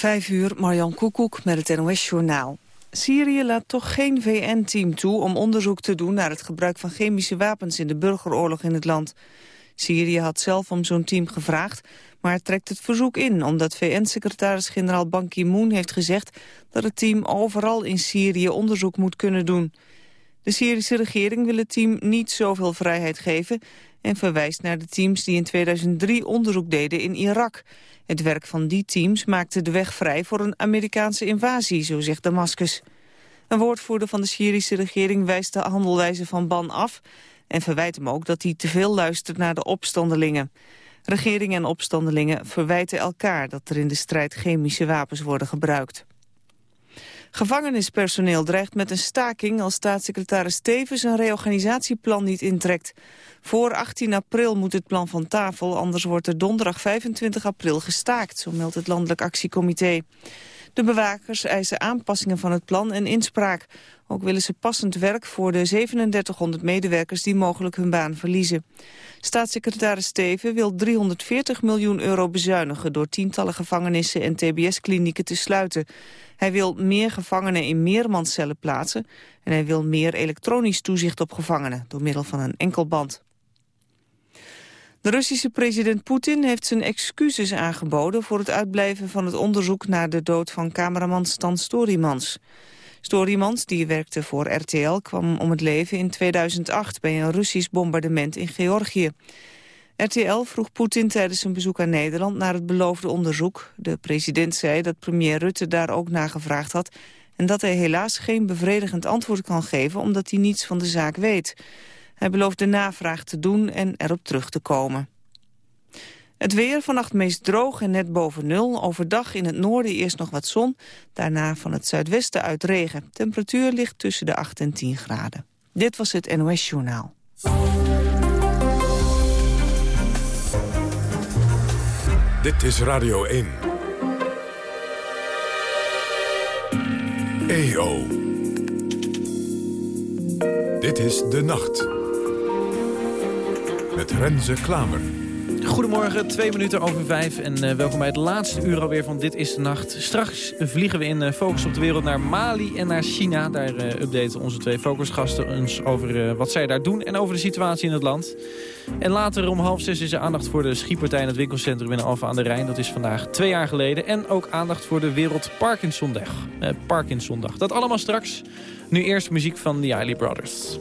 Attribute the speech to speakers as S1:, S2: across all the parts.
S1: Vijf uur, Marjan Koekoek met het NOS-journaal. Syrië laat toch geen VN-team toe om onderzoek te doen... naar het gebruik van chemische wapens in de burgeroorlog in het land. Syrië had zelf om zo'n team gevraagd, maar trekt het verzoek in... omdat VN-secretaris-generaal Ban Ki-moon heeft gezegd... dat het team overal in Syrië onderzoek moet kunnen doen. De Syrische regering wil het team niet zoveel vrijheid geven... en verwijst naar de teams die in 2003 onderzoek deden in Irak... Het werk van die teams maakte de weg vrij voor een Amerikaanse invasie, zo zegt Damascus. Een woordvoerder van de Syrische regering wijst de handelwijze van Ban af... en verwijt hem ook dat hij te veel luistert naar de opstandelingen. Regering en opstandelingen verwijten elkaar dat er in de strijd chemische wapens worden gebruikt. Gevangenispersoneel dreigt met een staking als staatssecretaris Stevens een reorganisatieplan niet intrekt. Voor 18 april moet het plan van tafel, anders wordt er donderdag 25 april gestaakt, zo meldt het Landelijk Actiecomité. De bewakers eisen aanpassingen van het plan en inspraak. Ook willen ze passend werk voor de 3700 medewerkers die mogelijk hun baan verliezen. Staatssecretaris Steven wil 340 miljoen euro bezuinigen... door tientallen gevangenissen en tbs-klinieken te sluiten. Hij wil meer gevangenen in meermanscellen plaatsen... en hij wil meer elektronisch toezicht op gevangenen... door middel van een enkelband. De Russische president Poetin heeft zijn excuses aangeboden... voor het uitblijven van het onderzoek naar de dood van cameraman Stan Storymans. Storymans, die werkte voor RTL, kwam om het leven in 2008... bij een Russisch bombardement in Georgië. RTL vroeg Poetin tijdens een bezoek aan Nederland naar het beloofde onderzoek. De president zei dat premier Rutte daar ook naar gevraagd had... en dat hij helaas geen bevredigend antwoord kan geven... omdat hij niets van de zaak weet. Hij belooft de navraag te doen en erop terug te komen. Het weer vannacht meest droog en net boven nul. Overdag in het noorden eerst nog wat zon. Daarna van het zuidwesten uit regen. Temperatuur ligt tussen de 8 en 10 graden. Dit was het NOS Journaal.
S2: Dit is Radio 1. EO. Dit is De Nacht. Met Renze Klamer.
S3: Goedemorgen, twee minuten over vijf en uh, welkom bij het laatste uur alweer van Dit is de Nacht. Straks vliegen we in uh, Focus op de Wereld naar Mali en naar China. Daar uh, updaten onze twee focusgasten ons over wat zij daar doen en over de situatie in het land. En later om half zes is er aandacht voor de schietpartij in het winkelcentrum in Alphen aan de Rijn. Dat is vandaag twee jaar geleden. En ook aandacht voor de Wereld Parkinsondag. Parkinsondag. Dat allemaal straks. Nu eerst muziek van de Eiley Brothers.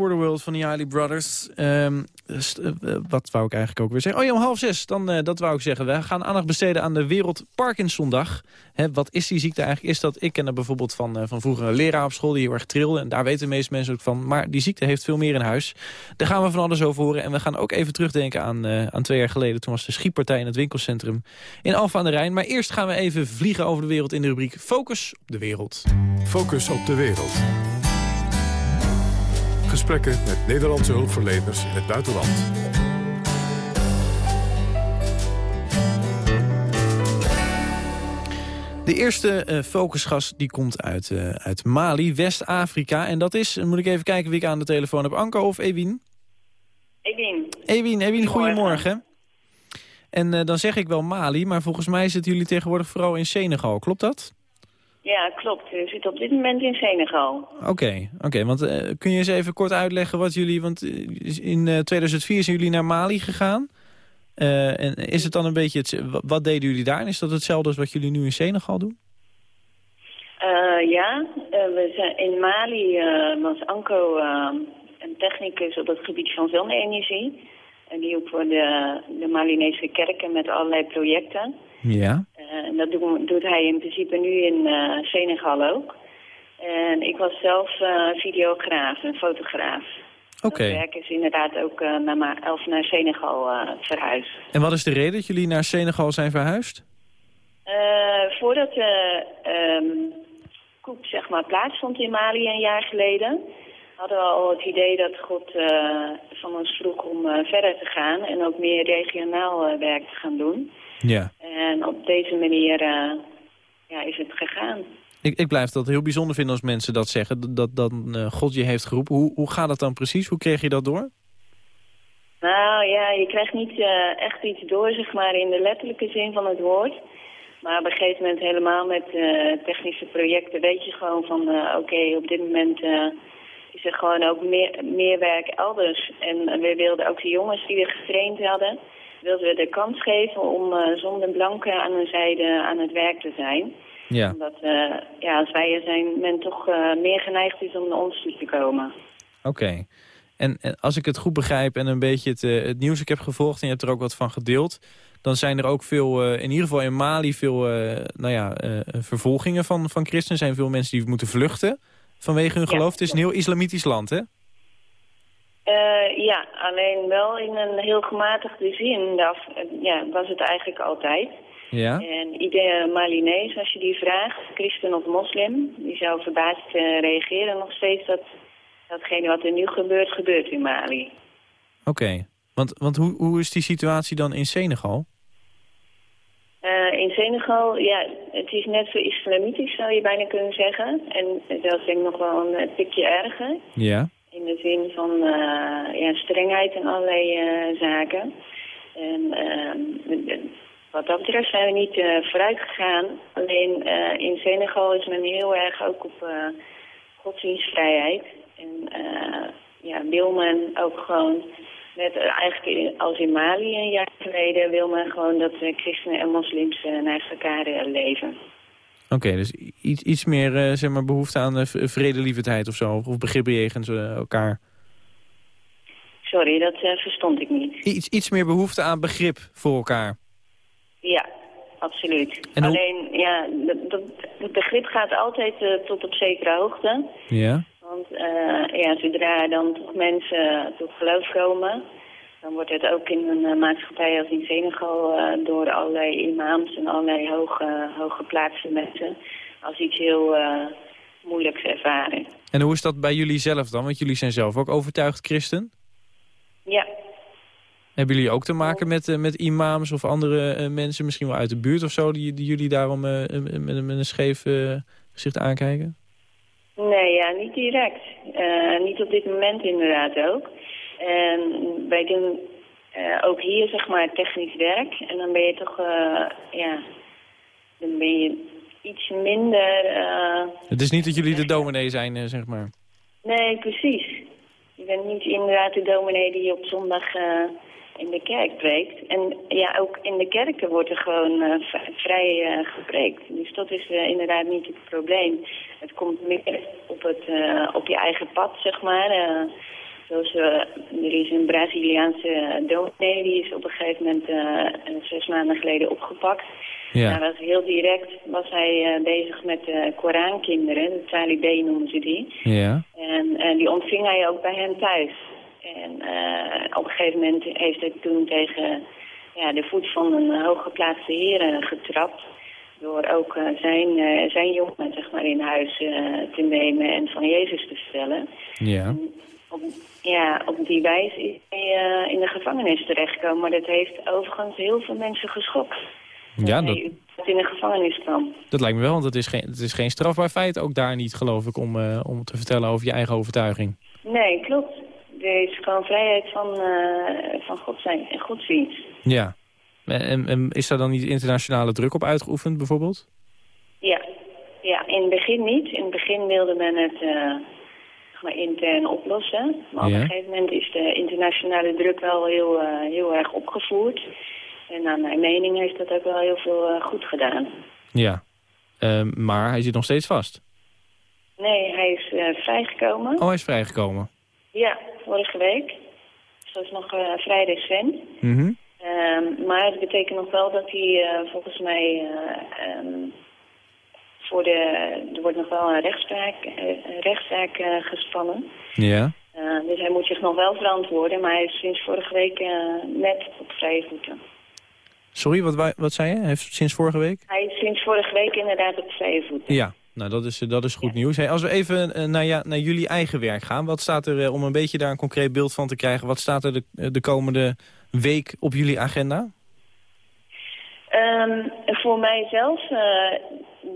S3: For World van de Eiley Brothers. Um, wat wou ik eigenlijk ook weer zeggen? Oh ja, om half zes, dan, uh, dat wou ik zeggen. We gaan aandacht besteden aan de Wereld Parkinsondag. Hè, wat is die ziekte eigenlijk? Is dat, ik ken er bijvoorbeeld van, uh, van vroeger een leraar op school die heel erg trilde. En daar weten de meeste mensen ook van. Maar die ziekte heeft veel meer in huis. Daar gaan we van alles over horen. En we gaan ook even terugdenken aan, aan twee jaar geleden. Toen was de schietpartij in het winkelcentrum in Alfa aan de Rijn. Maar eerst gaan we even vliegen over de wereld in de rubriek Focus op de Wereld.
S2: Focus op de Wereld. Gesprekken met Nederlandse hulpverleners in het buitenland.
S3: De eerste uh, focusgast die komt uit, uh, uit Mali, West-Afrika. En dat is, moet ik even kijken wie ik aan de telefoon heb, Anko of Ewien?
S4: Ewien.
S3: Ewien, Ewien goedemorgen. En uh, dan zeg ik wel Mali, maar volgens mij zitten jullie tegenwoordig vooral in Senegal. Klopt dat?
S4: Ja, klopt. We zitten op dit moment in Senegal.
S3: Oké, okay, oké. want uh, kun je eens even kort uitleggen wat jullie... Want in uh, 2004 zijn jullie naar Mali gegaan. Uh, en is het dan een beetje... Het, wat deden jullie daar? En is dat hetzelfde als wat jullie nu in Senegal doen?
S4: ja, we zijn in Mali was Anko een technicus op het gebied van zonne-energie. En die ook voor de, de Malinese kerken met allerlei projecten.
S3: Ja.
S4: Uh, en dat doet, doet, hij in principe nu in uh, Senegal ook. En ik was zelf uh, videograaf en fotograaf.
S3: Oké. Okay.
S4: Werk is inderdaad ook naar, elf naar Senegal verhuisd.
S3: En wat is de reden dat jullie naar Senegal zijn verhuisd?
S4: voordat de um, koep zeg maar, plaatsvond in Mali een jaar geleden hadden we al het idee dat God uh, van ons vroeg om uh, verder te gaan en ook meer regionaal uh, werk te gaan doen.
S3: Ja.
S4: En op deze manier ja, is het gegaan.
S3: Ik, ik blijf dat heel bijzonder vinden als mensen dat zeggen, dat, dat God je heeft geroepen. Hoe, hoe gaat dat dan precies? Hoe kreeg je dat door?
S4: Nou ja, je krijgt niet echt iets door, zeg maar, in de letterlijke zin van het woord. Maar op een gegeven moment helemaal met technische projecten weet je gewoon van, oké, op dit moment is er gewoon ook meer, meer werk elders. En we wilden ook de jongens die we getraind hadden, wilden we de kans geven om uh, zonder blanken aan hun zijde aan het werk te zijn.
S3: Ja.
S4: Omdat uh, ja, als wij er zijn, men toch uh, meer geneigd is om naar ons toe te komen.
S3: Oké. Okay. En, en, als ik het goed begrijp en een beetje het, het, nieuws ik heb gevolgd... en je hebt er ook wat van gedeeld... dan zijn er ook veel, in ieder geval in Mali, veel nou ja, vervolgingen van, van christenen. Er zijn veel mensen die moeten vluchten vanwege hun geloof. Het is een heel islamitisch land, hè?
S4: Uh, ja, alleen wel in een heel gematigde zin. Dat, ja, was het eigenlijk altijd.
S3: Ja.
S4: En iedere Malinees, als je die vraagt, christen of moslim, die zou verbaasd uh, reageren nog steeds dat datgene wat er nu gebeurt, gebeurt in Mali.
S3: Oké, okay. want, want hoe, hoe is die situatie dan in Senegal?
S4: Uh, in Senegal, ja, het is net zo islamitisch zou je bijna kunnen zeggen. En zelfs denk ik nog wel een tikje erger.
S3: Ja.
S4: In de zin van uh, ja, strengheid en allerlei uh, zaken. En wat dat betreft zijn we niet vooruit gegaan. Alleen in Senegal is men heel erg ook op godsdienstvrijheid. En ja, wil men ook gewoon Net eh, eigenlijk als in Mali een jaar geleden wil men gewoon dat christenen en moslims uh, naast elkaar uh, leven.
S3: Oké, okay, dus iets, iets meer uh, zeg maar behoefte aan vredelievendheid of zo? Of begrip jegens elkaar?
S4: Sorry, dat verstond ik niet.
S3: Iets, iets meer behoefte aan begrip voor elkaar?
S4: Ja, absoluut. Alleen, ja, het begrip gaat altijd tot op zekere hoogte.
S3: Ja.
S4: Want uh, ja, zodra dan toch mensen tot geloof komen... dan wordt het ook in een uh, maatschappij als in Senegal... Uh, door allerlei imams en allerlei hoge, hooggeplaatste mensen... als iets heel moeilijks ervaren.
S3: En hoe is dat bij jullie zelf dan? Want jullie zijn zelf ook overtuigd christen?
S4: Ja.
S3: Hebben jullie ook te maken met, met imams of andere mensen... misschien wel uit de buurt of zo... die, die jullie daarom met, met, een scheef gezicht aankijken?
S4: Nee, ja, niet direct. Uh, niet op dit moment inderdaad ook. En wij doen uh, ook hier zeg maar technisch werk. En dan ben je toch, uh, ja, dan ben je iets minder...
S3: Het is niet dat jullie de dominee zijn, zeg maar.
S4: Nee, precies. Je bent niet inderdaad de dominee die op zondag in de kerk preekt. En ja, ook in de kerken wordt er gewoon uh, vrij uh, gepreekt. Dus dat is uh, inderdaad niet het probleem. Het komt meer op, het, op je eigen pad, zeg maar. Zoals, er is een Braziliaanse dominee, die is op een gegeven moment zes maanden geleden opgepakt. Ja. was heel direct was hij bezig met de Korankinderen, de Taliban noemen ze die.
S3: Ja.
S4: En die ontving hij ook bij hen thuis. En uh, op een gegeven moment heeft hij toen tegen ja, de voet van een hooggeplaatste heer eh, getrapt. Door ook uh, zijn, uh, zijn jongen zeg maar, in huis te nemen en van Jezus te vertellen.
S3: Ja.
S4: Op, ja, op die wijze is hij in de gevangenis terechtgekomen. Maar dat heeft overigens heel veel mensen geschokt.
S3: Ja, dat...
S4: in de gevangenis kwam.
S3: Dat lijkt me wel, want het is geen, het is geen strafbaar feit ook daar niet, geloof ik, om, om te vertellen over je eigen overtuiging.
S4: Nee, klopt er is gewoon vrijheid van, uh, van God zijn, godsdienst.
S3: Ja. En, en, is daar dan niet internationale druk op uitgeoefend bijvoorbeeld?
S4: Ja. ja, in het begin niet. In het begin wilde men het uh, maar intern oplossen. Maar op een gegeven moment is de internationale druk wel heel, uh, heel erg opgevoerd. En naar mijn mening heeft dat ook wel heel veel goed gedaan.
S3: Ja, ehm, maar hij zit nog steeds vast?
S4: Nee, hij is vrijgekomen.
S3: Oh, hij is vrijgekomen?
S4: Ja, vorige week. Dus dat is nog vrij recent.
S3: Mm
S4: maar het betekent nog wel dat hij volgens mij... Um, voor de, er wordt nog wel een rechtszaak, een rechtszaak gespannen.
S3: Ja.
S4: dus hij moet zich nog wel verantwoorden, maar hij is sinds vorige week net op vrije voeten.
S3: Sorry, wat, wat zei je? Hij heeft sinds vorige week?
S4: Hij is sinds vorige week inderdaad op vrije voeten.
S3: Ja, nou, dat is, dat is goed nieuws. Hey, als we even naar, ja, naar jullie eigen werk gaan. Wat staat er, om een beetje daar een concreet beeld van te krijgen... wat staat er de, de komende week op jullie agenda?
S4: Um, voor mijzelf, uh,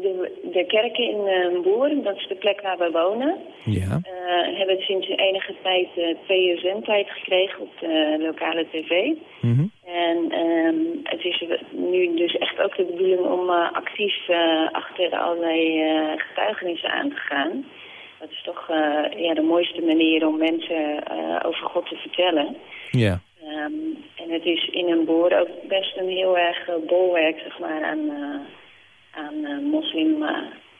S4: de, de kerken in uh, Boer, dat is de plek waar we wonen.
S3: Ja.
S4: Uh, hebben sinds enige tijd twee uur zendtijd gekregen op de lokale tv.
S3: Mm
S4: En um, het is nu dus echt ook de bedoeling om actief achter allerlei getuigenissen aan te gaan. Dat is toch ja, de mooiste manier om mensen over God te vertellen.
S3: Ja.
S4: Um, en het is in een boer ook best een heel erg uh, bolwerk zeg maar, aan, uh, aan uh, moslim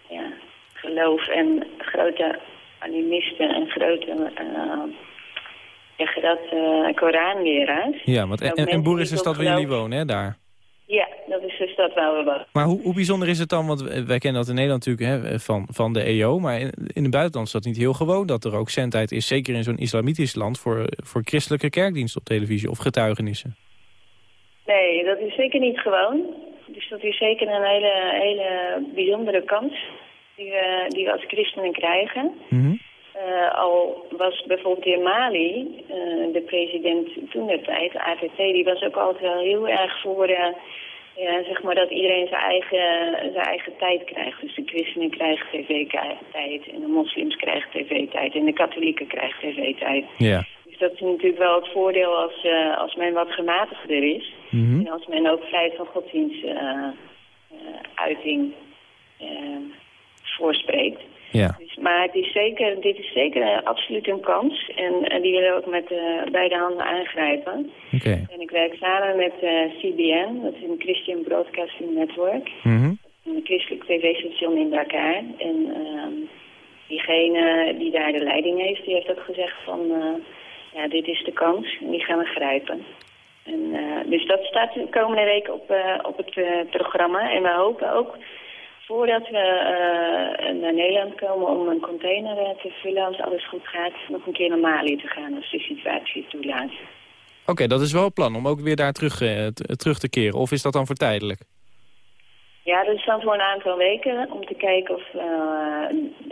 S4: ja, geloof en grote animisten en grote zeg je dat, Koranleraars.
S3: Ja, want en, en Boer is de stad waar jullie wonen, hè, daar?
S4: Ja, dat is de stad waar we wonen.
S3: Maar hoe, hoe bijzonder is het dan, want wij kennen dat in Nederland natuurlijk hè, van, van de EO... maar in, in het buitenland is dat niet heel gewoon dat er ook zendtijd is... zeker in zo'n islamitisch land voor, voor christelijke kerkdiensten op televisie of getuigenissen.
S4: Nee, dat is zeker niet gewoon. Dat is zeker een hele, hele bijzondere kans die we, die we als christenen krijgen...
S3: Mm
S4: uh, al was bijvoorbeeld in Mali, uh, de president toen de tijd, ATT, die was ook altijd wel heel erg voor uh, ja, zeg maar dat iedereen zijn eigen, zijn eigen tijd krijgt. Dus de christenen krijgen tv-tijd en de moslims krijgen tv-tijd en de katholieken krijgen tv-tijd.
S3: Ja.
S4: Dat is natuurlijk wel het voordeel als, als men wat gematigder is.
S3: Mm -hmm.
S4: En als men ook vrijheid van godsdienst uiting voorspreekt.
S3: Ja.
S4: Dus, maar het is zeker, dit is zeker uh, absoluut een kans. En uh, die willen we ook met uh, beide handen aangrijpen.
S3: Okay.
S4: En ik werk samen met CBN, dat is een Christian Broadcasting Network.
S3: Mm -hmm.
S4: Een christelijk tv-station in Dakar. En ehm, diegene die daar de leiding heeft, die heeft ook gezegd van... ja, dit is de kans en die gaan we grijpen. En, dus dat staat de komende week op, op het programma. En we hopen ook voordat we naar Nederland komen om een container te vullen, als alles goed gaat, nog een keer naar Mali te gaan als de situatie toelaat.
S3: Oké, dat is wel het plan om ook weer daar terug, terug te keren. Of is dat dan voor tijdelijk?
S4: Ja, dat is dan voor een aantal weken om te kijken of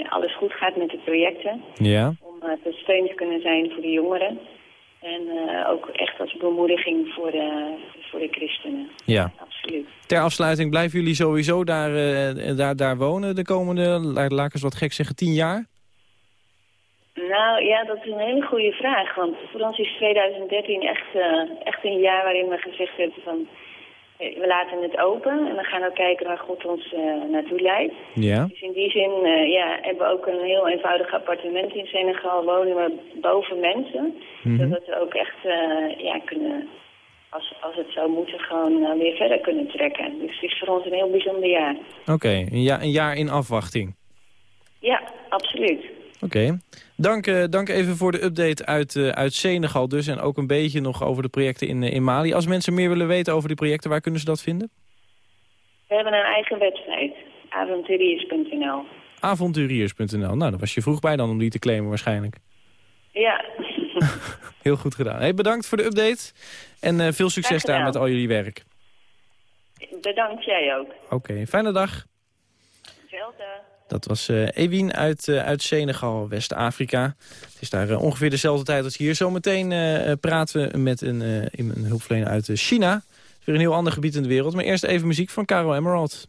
S4: alles goed gaat met de projecten.
S3: Ja.
S4: Om te steun te kunnen zijn voor de jongeren. En uh, ook echt als bemoediging voor de, voor de christenen.
S3: Ja.
S4: Absoluut.
S3: Ter afsluiting, blijven jullie sowieso daar, uh, daar, daar wonen de komende, laat ik eens wat gek zeggen, tien jaar?
S4: Nou ja, dat is een hele goede vraag. Want voor ons is 2013 echt, uh, echt een jaar waarin we gezegd hebben van we laten het open en we gaan ook kijken waar God ons uh, naartoe leidt.
S3: Ja.
S4: Dus in die zin uh, ja, hebben we ook een heel eenvoudig appartement in Senegal. Wonen we boven mensen.
S3: Mm -hmm.
S4: Zodat we ook echt uh, ja, kunnen als, als het zou moeten, gewoon weer verder kunnen trekken. Dus het is voor ons een heel bijzonder jaar.
S3: Oké, een, ja, een jaar in afwachting.
S4: Ja, absoluut.
S3: Oké. Dank, dank even voor de update uit, uit Senegal dus. En ook een beetje nog over de projecten in, in Mali. Als mensen meer willen weten over die projecten, waar kunnen ze dat vinden?
S4: We hebben een eigen website, avonturiers.nl.
S3: Avonturiers.nl. Nou, daar was je vroeg bij dan om die te claimen waarschijnlijk.
S4: Ja.
S3: Heel goed gedaan. Hey, bedankt voor de update. En uh, veel succes daar met al jullie werk.
S4: Bedankt jij ook.
S3: Oké, okay, fijne dag.
S4: Hetzelfde.
S3: Dat was uh, Ewien uit, uh, Senegal, West-Afrika. Het is daar uh, ongeveer dezelfde tijd als hier. Zometeen praten we met een, een hulpverlener uit China. Weer een heel ander gebied in de wereld. Maar eerst even muziek van Caro Emerald.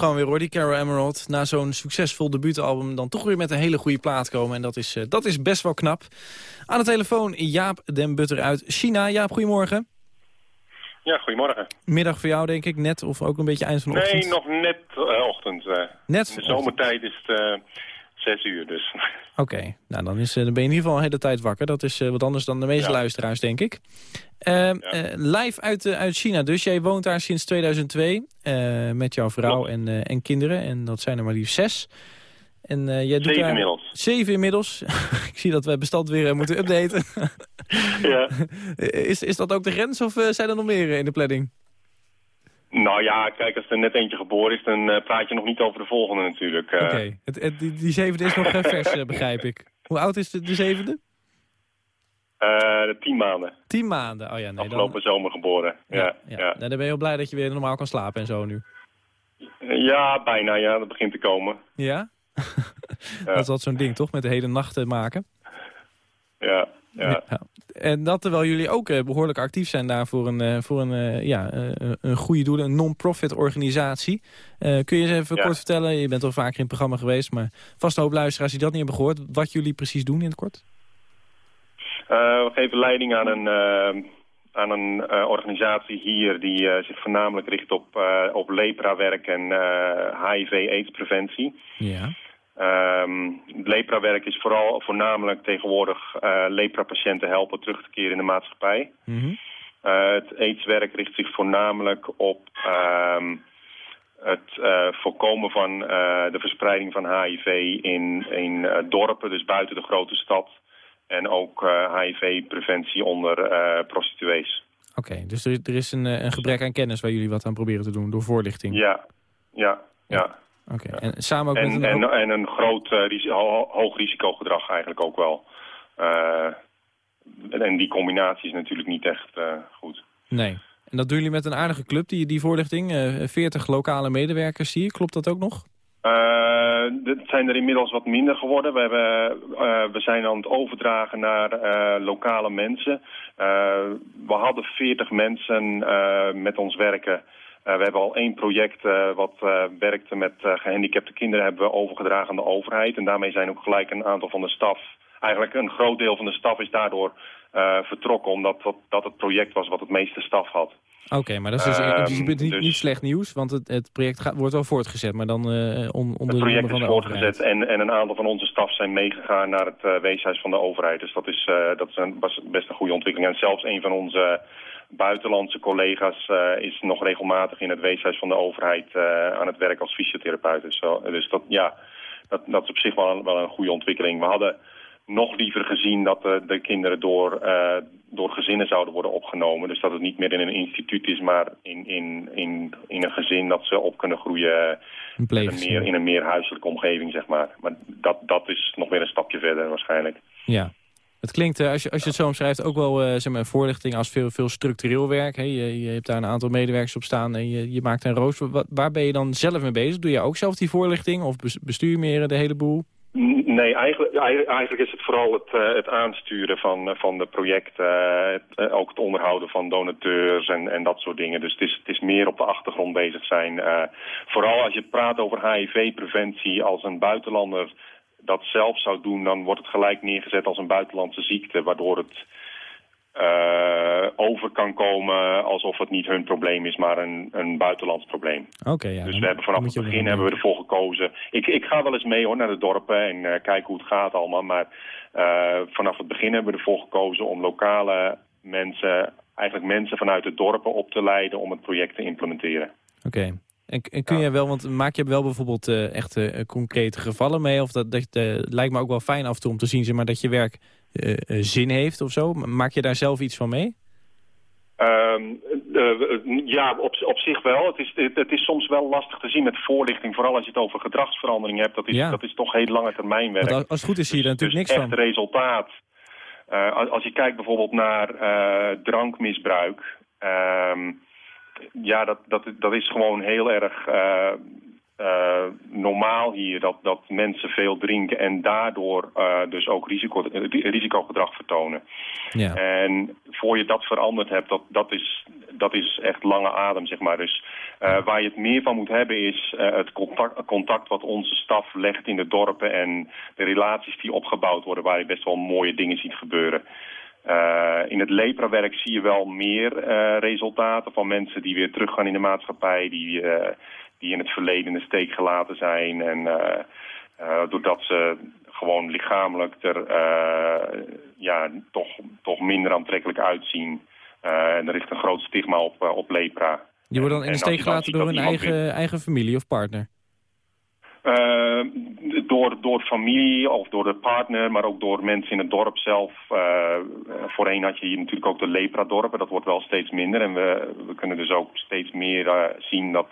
S3: gewoon weer hoor, die Carol Emerald. Na zo'n succesvol debuutalbum dan toch weer met een hele goede plaat komen. En dat is, eh, dat is best wel knap. Aan de telefoon Jaap den Butter uit China. Jaap, goedemorgen.
S5: Ja, goedemorgen.
S3: Middag voor jou denk ik, net of ook een beetje eind van de ochtend?
S5: Nee, nog net eh, ochtend. eh.
S3: Net
S5: In de zomertijd is het zes uur, dus.
S3: Oké, nou dan, is, eh, dan ben je in ieder geval een hele tijd wakker. Dat is eh, wat anders dan de meeste
S5: Ja.
S3: luisteraars, denk ik. Ehm, eh, live uit, uit China dus. Jij woont daar sinds 2002 eh, met jouw vrouw en, en kinderen. En dat zijn er maar liefst zes. En, jij doet
S5: Zeven
S3: daar...
S5: inmiddels.
S3: Zeven inmiddels. ik zie dat we bestand weer moeten updaten.
S5: ja.
S3: is, is dat ook de grens of zijn er nog meer in de planning?
S5: Nou ja, kijk, als er net eentje geboren is, dan eh, praat je nog niet over de volgende natuurlijk. eh.
S3: Oké, die, die zevende is nog eh, vers, begrijp ik. Hoe oud is de, de zevende?
S5: Tien maanden.
S3: Tien maanden? Oh ja, nee.
S5: Afgelopen zomer geboren. Ja, ja.
S3: ja. Nou, dan ben je heel blij dat je weer normaal kan slapen en zo nu.
S5: Ja, bijna. Ja, dat begint te komen.
S3: Ja? dat is altijd zo'n ding, toch? Met de hele nacht te maken.
S5: Ja, ja. ja.
S3: En dat terwijl jullie ook uh, behoorlijk actief zijn daar voor een, uh, voor een, uh, ja, een goede doel, een non-profit organisatie. kun je eens even kort vertellen, je bent al vaker in het programma geweest, maar vast een hoop luisteraars die dat niet hebben gehoord, wat jullie precies doen in het kort?
S5: we geven leiding aan een, aan een organisatie hier die zich voornamelijk richt op, op lepra-werk en HIV-AIDS-preventie.
S3: Ja.
S5: Um, lepra-werk is vooral voornamelijk tegenwoordig uh, lepra-patiënten helpen terug te keren in de maatschappij.
S3: Mm -hmm.
S5: uh, het aidswerk richt zich voornamelijk op um, het uh, voorkomen van de verspreiding van HIV in, in dorpen, dus buiten de grote stad. En ook HIV-preventie onder prostituees.
S3: Oké, okay, dus er, er is een, een, gebrek aan kennis waar jullie wat aan proberen te doen door voorlichting?
S5: Ja, ja, ja. ja.
S3: Oké, en samen ook
S5: en,
S3: met een...
S5: En, en een groot uh, ho hoog risicogedrag eigenlijk ook wel. Uh, en die combinatie is natuurlijk niet echt uh, goed.
S3: Nee. En dat doen jullie met een aardige club, die, die voorlichting. 40 lokale medewerkers zie je. Klopt dat ook nog?
S5: het zijn er inmiddels wat minder geworden. We, hebben, we zijn aan het overdragen naar lokale mensen. we hadden 40 mensen met ons werken... Uh, we hebben al één project uh, wat uh, werkte met gehandicapte kinderen hebben we overgedragen aan de overheid. En daarmee zijn ook gelijk een aantal van de staf, eigenlijk een groot deel van de staf is daardoor vertrokken. Omdat dat, dat, het project was wat het meeste staf had.
S3: Oké, okay, maar dat is dus niet, dus, niet, slecht nieuws, want het, het project gaat, wordt wel voortgezet, maar dan on, onder
S5: Het project
S3: de
S5: is voortgezet en, en een aantal van onze staf zijn meegegaan naar het weeshuis van de overheid. Dus dat is, dat is een, best een goede ontwikkeling. En zelfs een van onze buitenlandse collega's uh, is nog regelmatig in het weeshuis van de overheid uh, aan het werk als fysiotherapeut. Dus, dus dat, ja, dat, dat is op zich wel een, wel een goede ontwikkeling. We hadden nog liever gezien dat de, de kinderen door, uh, door gezinnen zouden worden opgenomen. Dus dat het niet meer in een instituut is, maar in, in, in, in een gezin dat ze op kunnen groeien
S3: een
S5: meer, in een meer huiselijke omgeving, zeg maar. Maar dat, dat is nog weer een stapje verder waarschijnlijk.
S3: Ja, het klinkt, eh, als je, als je het zo omschrijft, ook wel uh, zeg maar, voorlichting als veel, veel structureel werk. Hè? Je, je hebt daar een aantal medewerkers op staan en je, je maakt een rooster. waar ben je dan zelf mee bezig? Doe je ook zelf die voorlichting of bestuur meer de hele boel?
S5: Nee, eigenlijk, eigenlijk is het vooral het, het aansturen van, van de projecten. Ook het onderhouden van donateurs en, en dat soort dingen. Dus het is, het is meer op de achtergrond bezig zijn. Vooral als je praat over HIV-preventie als een buitenlander dat zelf zou doen, dan wordt het gelijk neergezet als een buitenlandse ziekte, waardoor het uh, over kan komen alsof het niet hun probleem is, maar een, een buitenlands probleem.
S3: Oké. ja,
S5: dus we hebben vanaf het begin hebben we ervoor gekozen. Ik, ik ga wel eens mee hoor naar de dorpen en uh, kijken hoe het gaat allemaal, maar uh, vanaf het begin hebben we ervoor gekozen om lokale mensen, eigenlijk mensen vanuit de dorpen op te leiden om het project te implementeren.
S3: Oké. En, en kun je wel, want maak je wel bijvoorbeeld uh, echt uh, concrete gevallen mee? Of dat, dat uh, lijkt me ook wel fijn af en toe om te zien zeg maar, dat je werk zin heeft of zo. Maak je daar zelf iets van mee?
S5: Um, ja, op, op zich wel. Het is, het, het, is soms wel lastig te zien met voorlichting. Vooral als je het over gedragsverandering hebt. Dat is,
S3: ja.
S5: dat is toch heel lange termijn werk.
S3: Want als het goed is zie je er
S5: dus,
S3: natuurlijk
S5: dus
S3: niks
S5: echt van. resultaat. Als, als, je kijkt bijvoorbeeld naar drankmisbruik... Ehm, ja, dat, dat, dat is gewoon heel erg uh, uh, normaal hier. Dat, dat mensen veel drinken en daardoor uh, dus ook risico, risicogedrag vertonen.
S3: Ja.
S5: En voor je dat veranderd hebt, dat, dat, is, dat is echt lange adem, zeg maar. Dus waar je het meer van moet hebben is het contact, contact wat onze staf legt in de dorpen... en de relaties die opgebouwd worden, waar je best wel mooie dingen ziet gebeuren. Uh, in het lepra-werk zie je wel meer uh, resultaten van mensen die weer teruggaan in de maatschappij, die, uh, die in het verleden in de steek gelaten zijn. En doordat ze gewoon lichamelijk er ja, toch, toch minder aantrekkelijk uitzien. en er ligt een groot stigma op, op lepra.
S3: Die worden dan in de steek gelaten door hun eigen, eigen familie of partner?
S5: Uh, door, door familie of door de partner, maar ook door mensen in het dorp zelf. Uh, voorheen had je hier natuurlijk ook de lepra-dorpen, dat wordt wel steeds minder. En we, we kunnen dus ook steeds meer uh, zien dat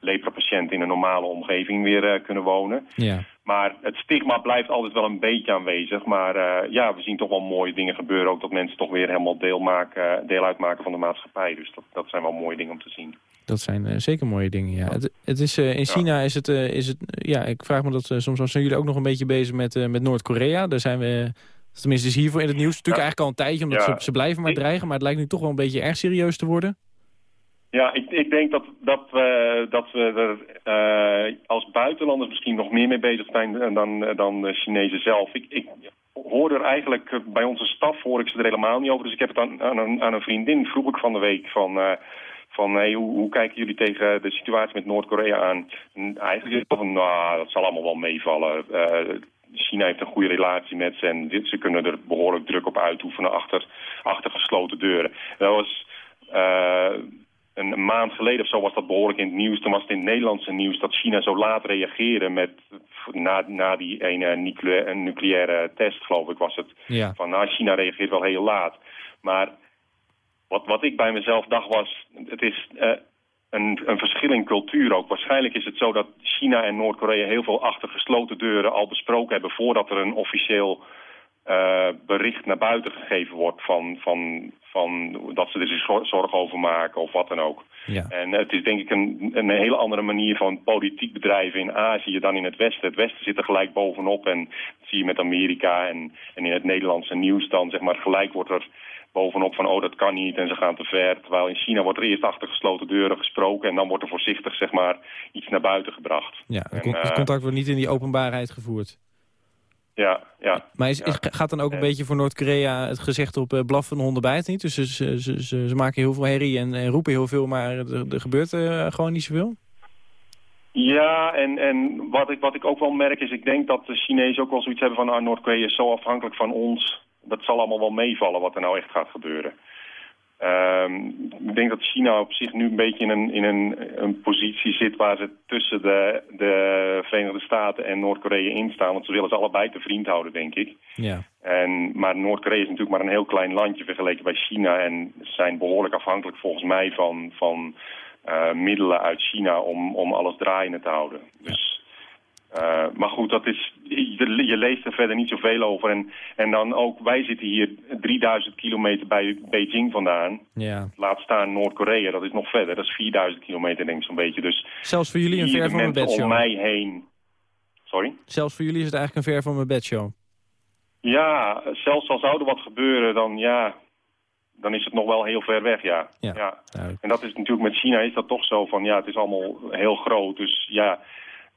S5: lepra-patiënten in een normale omgeving weer kunnen wonen.
S3: Ja.
S5: Maar het stigma blijft altijd wel een beetje aanwezig. Maar ja, we zien toch wel mooie dingen gebeuren. Ook dat mensen toch weer helemaal deel, maken, deel uitmaken van de maatschappij. Dus dat, dat zijn wel mooie dingen om te zien.
S3: Dat zijn uh, zeker mooie dingen, ja. Het, het is, uh, in China is het, is het... Ja, ik vraag me dat soms... Zijn jullie ook nog een beetje bezig met, met Noord-Korea? Daar zijn we... Tenminste, is hiervoor in het nieuws. Natuurlijk eigenlijk al een tijdje, omdat ze, ze blijven maar dreigen. Maar het lijkt nu toch wel een beetje erg serieus te worden.
S5: Ja, ik, ik denk dat, dat we, dat we er uh, als buitenlanders misschien nog meer mee bezig zijn dan, dan de Chinezen zelf. Ik, ik hoor er eigenlijk bij onze staf hoor ik ze er helemaal niet over. Dus ik heb het aan, aan, een, aan een vriendin, vroeg ik van de week, van... Uh, van hey, hoe, hoe, kijken jullie tegen de situatie met Noord-Korea aan? En eigenlijk van, nou, dat zal allemaal wel meevallen. Uh, China heeft een goede relatie met ze en dit, ze kunnen er behoorlijk druk op uitoefenen achter, achter gesloten deuren. Dat was... Uh, een maand geleden of zo was dat behoorlijk in het nieuws. Toen was het in het Nederlandse nieuws dat China zo laat reageerde met, na, na die ene nucleaire, nucleaire test, geloof ik, was het.
S3: Ja.
S5: Van, nou, China reageert wel heel laat. Maar wat, wat ik bij mezelf dacht was, het is uh, een, een verschil in cultuur ook. Waarschijnlijk is het zo dat China en Noord-Korea heel veel achter gesloten deuren al besproken hebben voordat er een officieel uh, bericht naar buiten gegeven wordt van, van, van dat ze er zich zorgen over maken of wat dan ook.
S3: Ja.
S5: En het is denk ik een, een hele andere manier van politiek bedrijven in Azië dan in het Westen. Het Westen zit er gelijk bovenop en dat zie je met Amerika en, en in het Nederlandse nieuws dan zeg maar gelijk wordt er bovenop van oh dat kan niet en ze gaan te ver. Terwijl in China wordt er eerst achter gesloten deuren gesproken en dan wordt er voorzichtig zeg maar iets naar buiten gebracht.
S3: Ja, het uh, contact wordt niet in die openbaarheid gevoerd.
S5: Ja, ja.
S3: Maar is, gaat dan ook een beetje voor Noord-Korea het gezegd op uh, blaf van de honden bijt niet? Dus ze, ze, ze, ze, maken heel veel herrie en, en roepen heel veel, maar er, er gebeurt uh, gewoon niet zoveel?
S5: Ja, en, en wat, ik, wat ik ook wel merk is, ik denk dat de Chinezen ook wel zoiets hebben van... Ah, Noord-Korea is zo afhankelijk van ons, dat zal allemaal wel meevallen wat er nou echt gaat gebeuren. Um, ik denk dat China op zich nu een beetje in een, in een, een positie zit waar ze tussen de, de Verenigde Staten en Noord-Korea in staan. Want ze willen ze allebei te vriend houden, denk ik.
S3: Ja.
S5: En, maar Noord-Korea is natuurlijk maar een heel klein landje vergeleken bij China. En ze zijn behoorlijk afhankelijk volgens mij van, van uh, middelen uit China om, om alles draaiende te houden. Dus... Uh, maar goed, dat is, je, je, leest er verder niet zoveel over. En, en dan ook, wij zitten hier 3000 kilometer bij Beijing vandaan.
S3: Ja.
S5: Laat staan Noord-Korea, dat is nog verder. Dat is 4000 kilometer denk ik zo'n beetje. Dus
S3: Zelfs voor jullie een ver van mijn bedshow.
S5: om mij heen... Sorry?
S3: Zelfs voor jullie is het eigenlijk een ver van mijn bedshow.
S5: Ja, zelfs al zou er wat gebeuren, dan ja... Dan is het nog wel heel ver weg, ja.
S3: Ja,
S5: ja. En dat is natuurlijk met China is dat toch zo van... Ja, het is allemaal heel groot, dus ja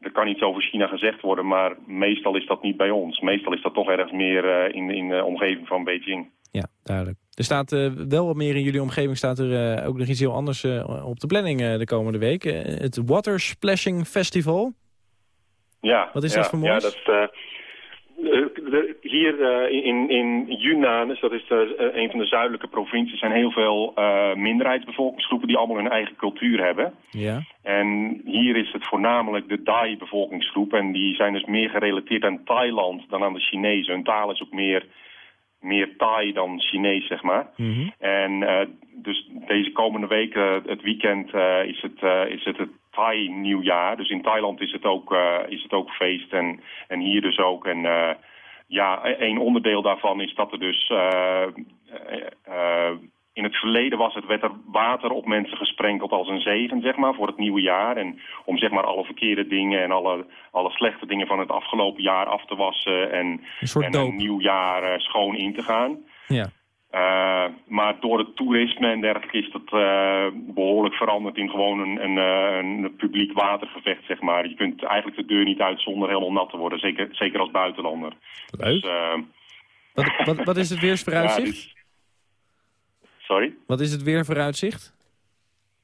S5: er kan iets over China gezegd worden, maar meestal is dat niet bij ons. Meestal is dat toch ergens meer uh, in, in de omgeving van Beijing.
S3: Ja, duidelijk. Er staat uh, wel wat meer in jullie omgeving, staat er uh, ook nog iets heel anders op de planning de komende week. het Water Splashing Festival.
S5: Ja.
S3: Wat is
S5: ja,
S3: dat voor moois?
S5: Ja, dat, hier uh, in, in Yunnan, dus dat is de, uh, een van de zuidelijke provincies, zijn heel veel uh, minderheidsbevolkingsgroepen die allemaal hun eigen cultuur hebben.
S3: Ja.
S5: En hier is het voornamelijk de Dai-bevolkingsgroep en die zijn dus meer gerelateerd aan Thailand dan aan de Chinezen. Hun taal is ook meer, meer Thai dan Chinees, zeg maar.
S3: Mm -hmm.
S5: En dus deze komende week, het weekend, is, het, is het het Thai nieuwjaar. Dus in Thailand is het ook, uh, is het ook feest en, en hier dus ook. En uh, ja, een onderdeel daarvan is dat er dus... Uh, in het verleden was het, werd er water op mensen gesprenkeld als een zegen, zeg maar, voor het nieuwe jaar. En om zeg maar alle verkeerde dingen en alle, alle slechte dingen van het afgelopen jaar af te wassen. En
S3: een,
S5: en een nieuw jaar schoon in te gaan.
S3: Ja.
S5: Uh, maar door het toerisme en dergelijke is dat uh, behoorlijk veranderd in gewoon een, een, een, publiek watergevecht, zeg maar. Je kunt eigenlijk de deur niet uit zonder helemaal nat te worden, zeker, zeker als buitenlander.
S3: Leuk. Dus, uh, wat, wat, wat, is het weersvooruitzicht? Ja, dus...
S5: Sorry?
S3: Wat is het weervooruitzicht?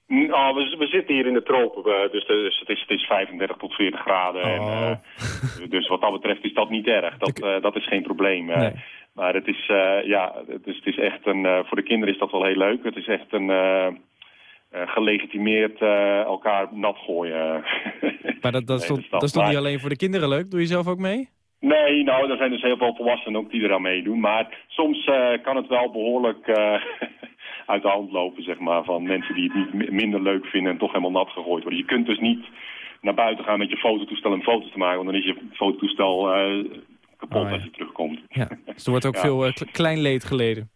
S5: Oh, we, we, zitten hier in de tropen, dus, dus het, is, het, is, 35 tot 40 graden.
S3: Oh.
S5: En, dus wat dat betreft is dat niet erg. Dat, dat is geen probleem.
S3: Nee.
S5: Maar het is, uh, ja, dus het is echt een, uh, voor de kinderen is dat wel heel leuk. Het is echt een uh, gelegitimeerd elkaar nat gooien.
S3: Maar dat, dat, is toch niet alleen voor de kinderen leuk? Doe je zelf ook mee?
S5: Nee, nou, er zijn dus heel veel volwassenen ook die eraan meedoen. Maar soms kan het wel behoorlijk uit de hand lopen, zeg maar, van mensen die het niet minder leuk vinden en toch helemaal nat gegooid worden. Je kunt dus niet naar buiten gaan met je fototoestel en foto's te maken. Want dan is je fototoestel eh, kapot
S3: Oh, ja.
S5: als je terugkomt.
S3: Ja. Dus er wordt ook
S5: Ja.
S3: veel eh, kle- klein leed geleden.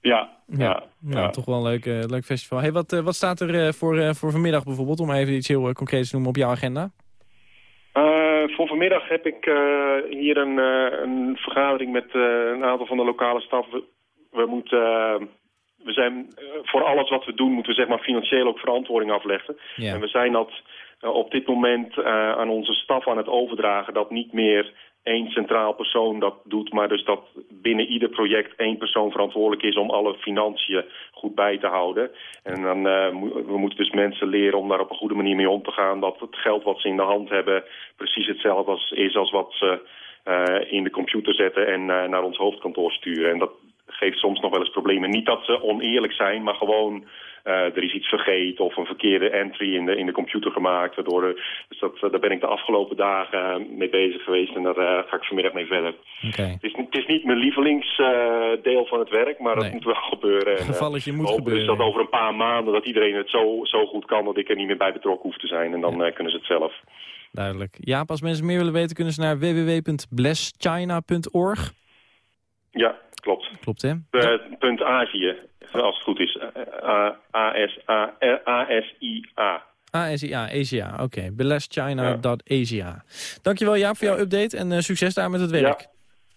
S5: Ja, ja,
S3: Ja, nou, toch wel een leuk, eh, leuk festival. Hey, wat, eh, wat staat er voor, voor vanmiddag bijvoorbeeld, om even iets heel concreets te noemen op jouw agenda?
S5: Voor vanmiddag heb ik hier een, een vergadering met een aantal van de lokale staf. We, we moeten, we zijn, voor alles wat we doen moeten we zeg maar financieel ook verantwoording afleggen.
S3: Ja.
S5: En we zijn dat op dit moment aan onze staf aan het overdragen dat niet meer één centraal persoon dat doet, maar dus dat binnen ieder project één persoon verantwoordelijk is om alle financiën goed bij te houden. En dan mo- we moeten dus mensen leren om daar op een goede manier mee om te gaan, dat het geld wat ze in de hand hebben precies hetzelfde als, is als wat ze eh, in de computer zetten en eh, naar ons hoofdkantoor sturen. En dat geeft soms nog wel eens problemen. Niet dat ze oneerlijk zijn, maar gewoon er is iets vergeten of een verkeerde entry in de, in de computer gemaakt. Waardoor, er- dus dat, eh, daar ben ik de afgelopen dagen eh, mee bezig geweest en daar eh, ga ik vanmiddag mee verder.
S3: Oké.
S5: Het is, niet- het is niet mijn lievelingsdeel van het werk, maar dat
S3: Nee.
S5: moet wel gebeuren. En, eh,
S3: Gevalletje moet
S5: we hopen
S3: gebeuren.
S5: dus dat over een paar maanden dat iedereen het zo, zo goed kan dat ik er niet meer bij betrokken hoef te zijn. En dan eh, kunnen ze het zelf.
S3: Duidelijk. Jaap, als mensen meer willen weten, kunnen ze naar www.blesschina.org.
S5: Ja, klopt.
S3: Klopt, hè?
S5: Eh, punt Azië, als het goed is. Eh, A-S-A-A-S-I-A.
S3: ASIA, Asia. Oké, blesschina.asia. Dankjewel Jaap voor jouw update en eh, succes daar met het werk.
S5: Ja,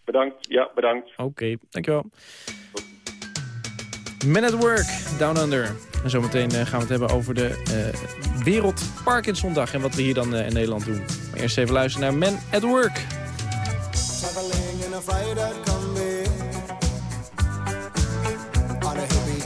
S5: bedankt. Ja, bedankt.
S3: Oké, dankjewel. Men at Work, Down Under. En zometeen eh, gaan we het hebben over de eh Wereld Parkinsondag... en wat we hier dan eh, in Nederland doen. Maar eerst even luisteren naar Men at Work.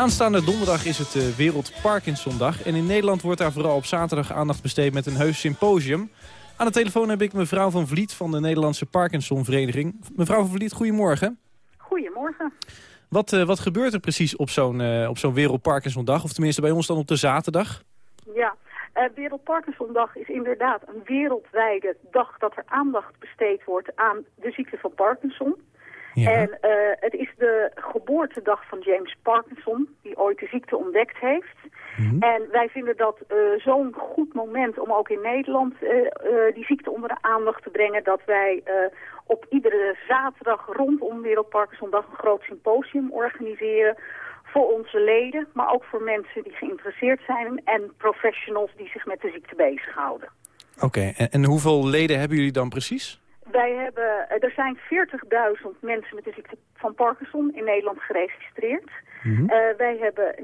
S3: Aanstaande donderdag is het uh, Wereld Parkinsondag. En in Nederland wordt daar vooral op zaterdag aandacht besteed met een heus symposium. Aan de telefoon heb ik mevrouw Van Vliet van de Nederlandse Parkinsonvereniging. Mevrouw Van Vliet, goedemorgen.
S6: Goedemorgen.
S3: Wat, uh, wat gebeurt er precies op zo'n uh, op zo'n Wereld Parkinsondag? Of tenminste bij ons dan op de zaterdag?
S6: Ja, uh, Wereld Parkinsondag is inderdaad een wereldwijde dag dat er aandacht besteed wordt aan de ziekte van Parkinson. Ja. En uh, het is de geboortedag van James Parkinson, die ooit de ziekte ontdekt heeft. Mm -hmm. En wij vinden dat uh, zo'n goed moment om ook in Nederland uh, die ziekte onder de aandacht te brengen... dat wij op iedere zaterdag rondom Wereld Parkinsondag een groot symposium organiseren voor onze leden, maar ook voor mensen die geïnteresseerd zijn en professionals die zich met de ziekte bezighouden.
S3: Oké, okay. en, en hoeveel leden hebben jullie dan precies?
S6: Wij hebben, er zijn 40.000 mensen met de ziekte van Parkinson in Nederland geregistreerd. Mm -hmm. uh, wij hebben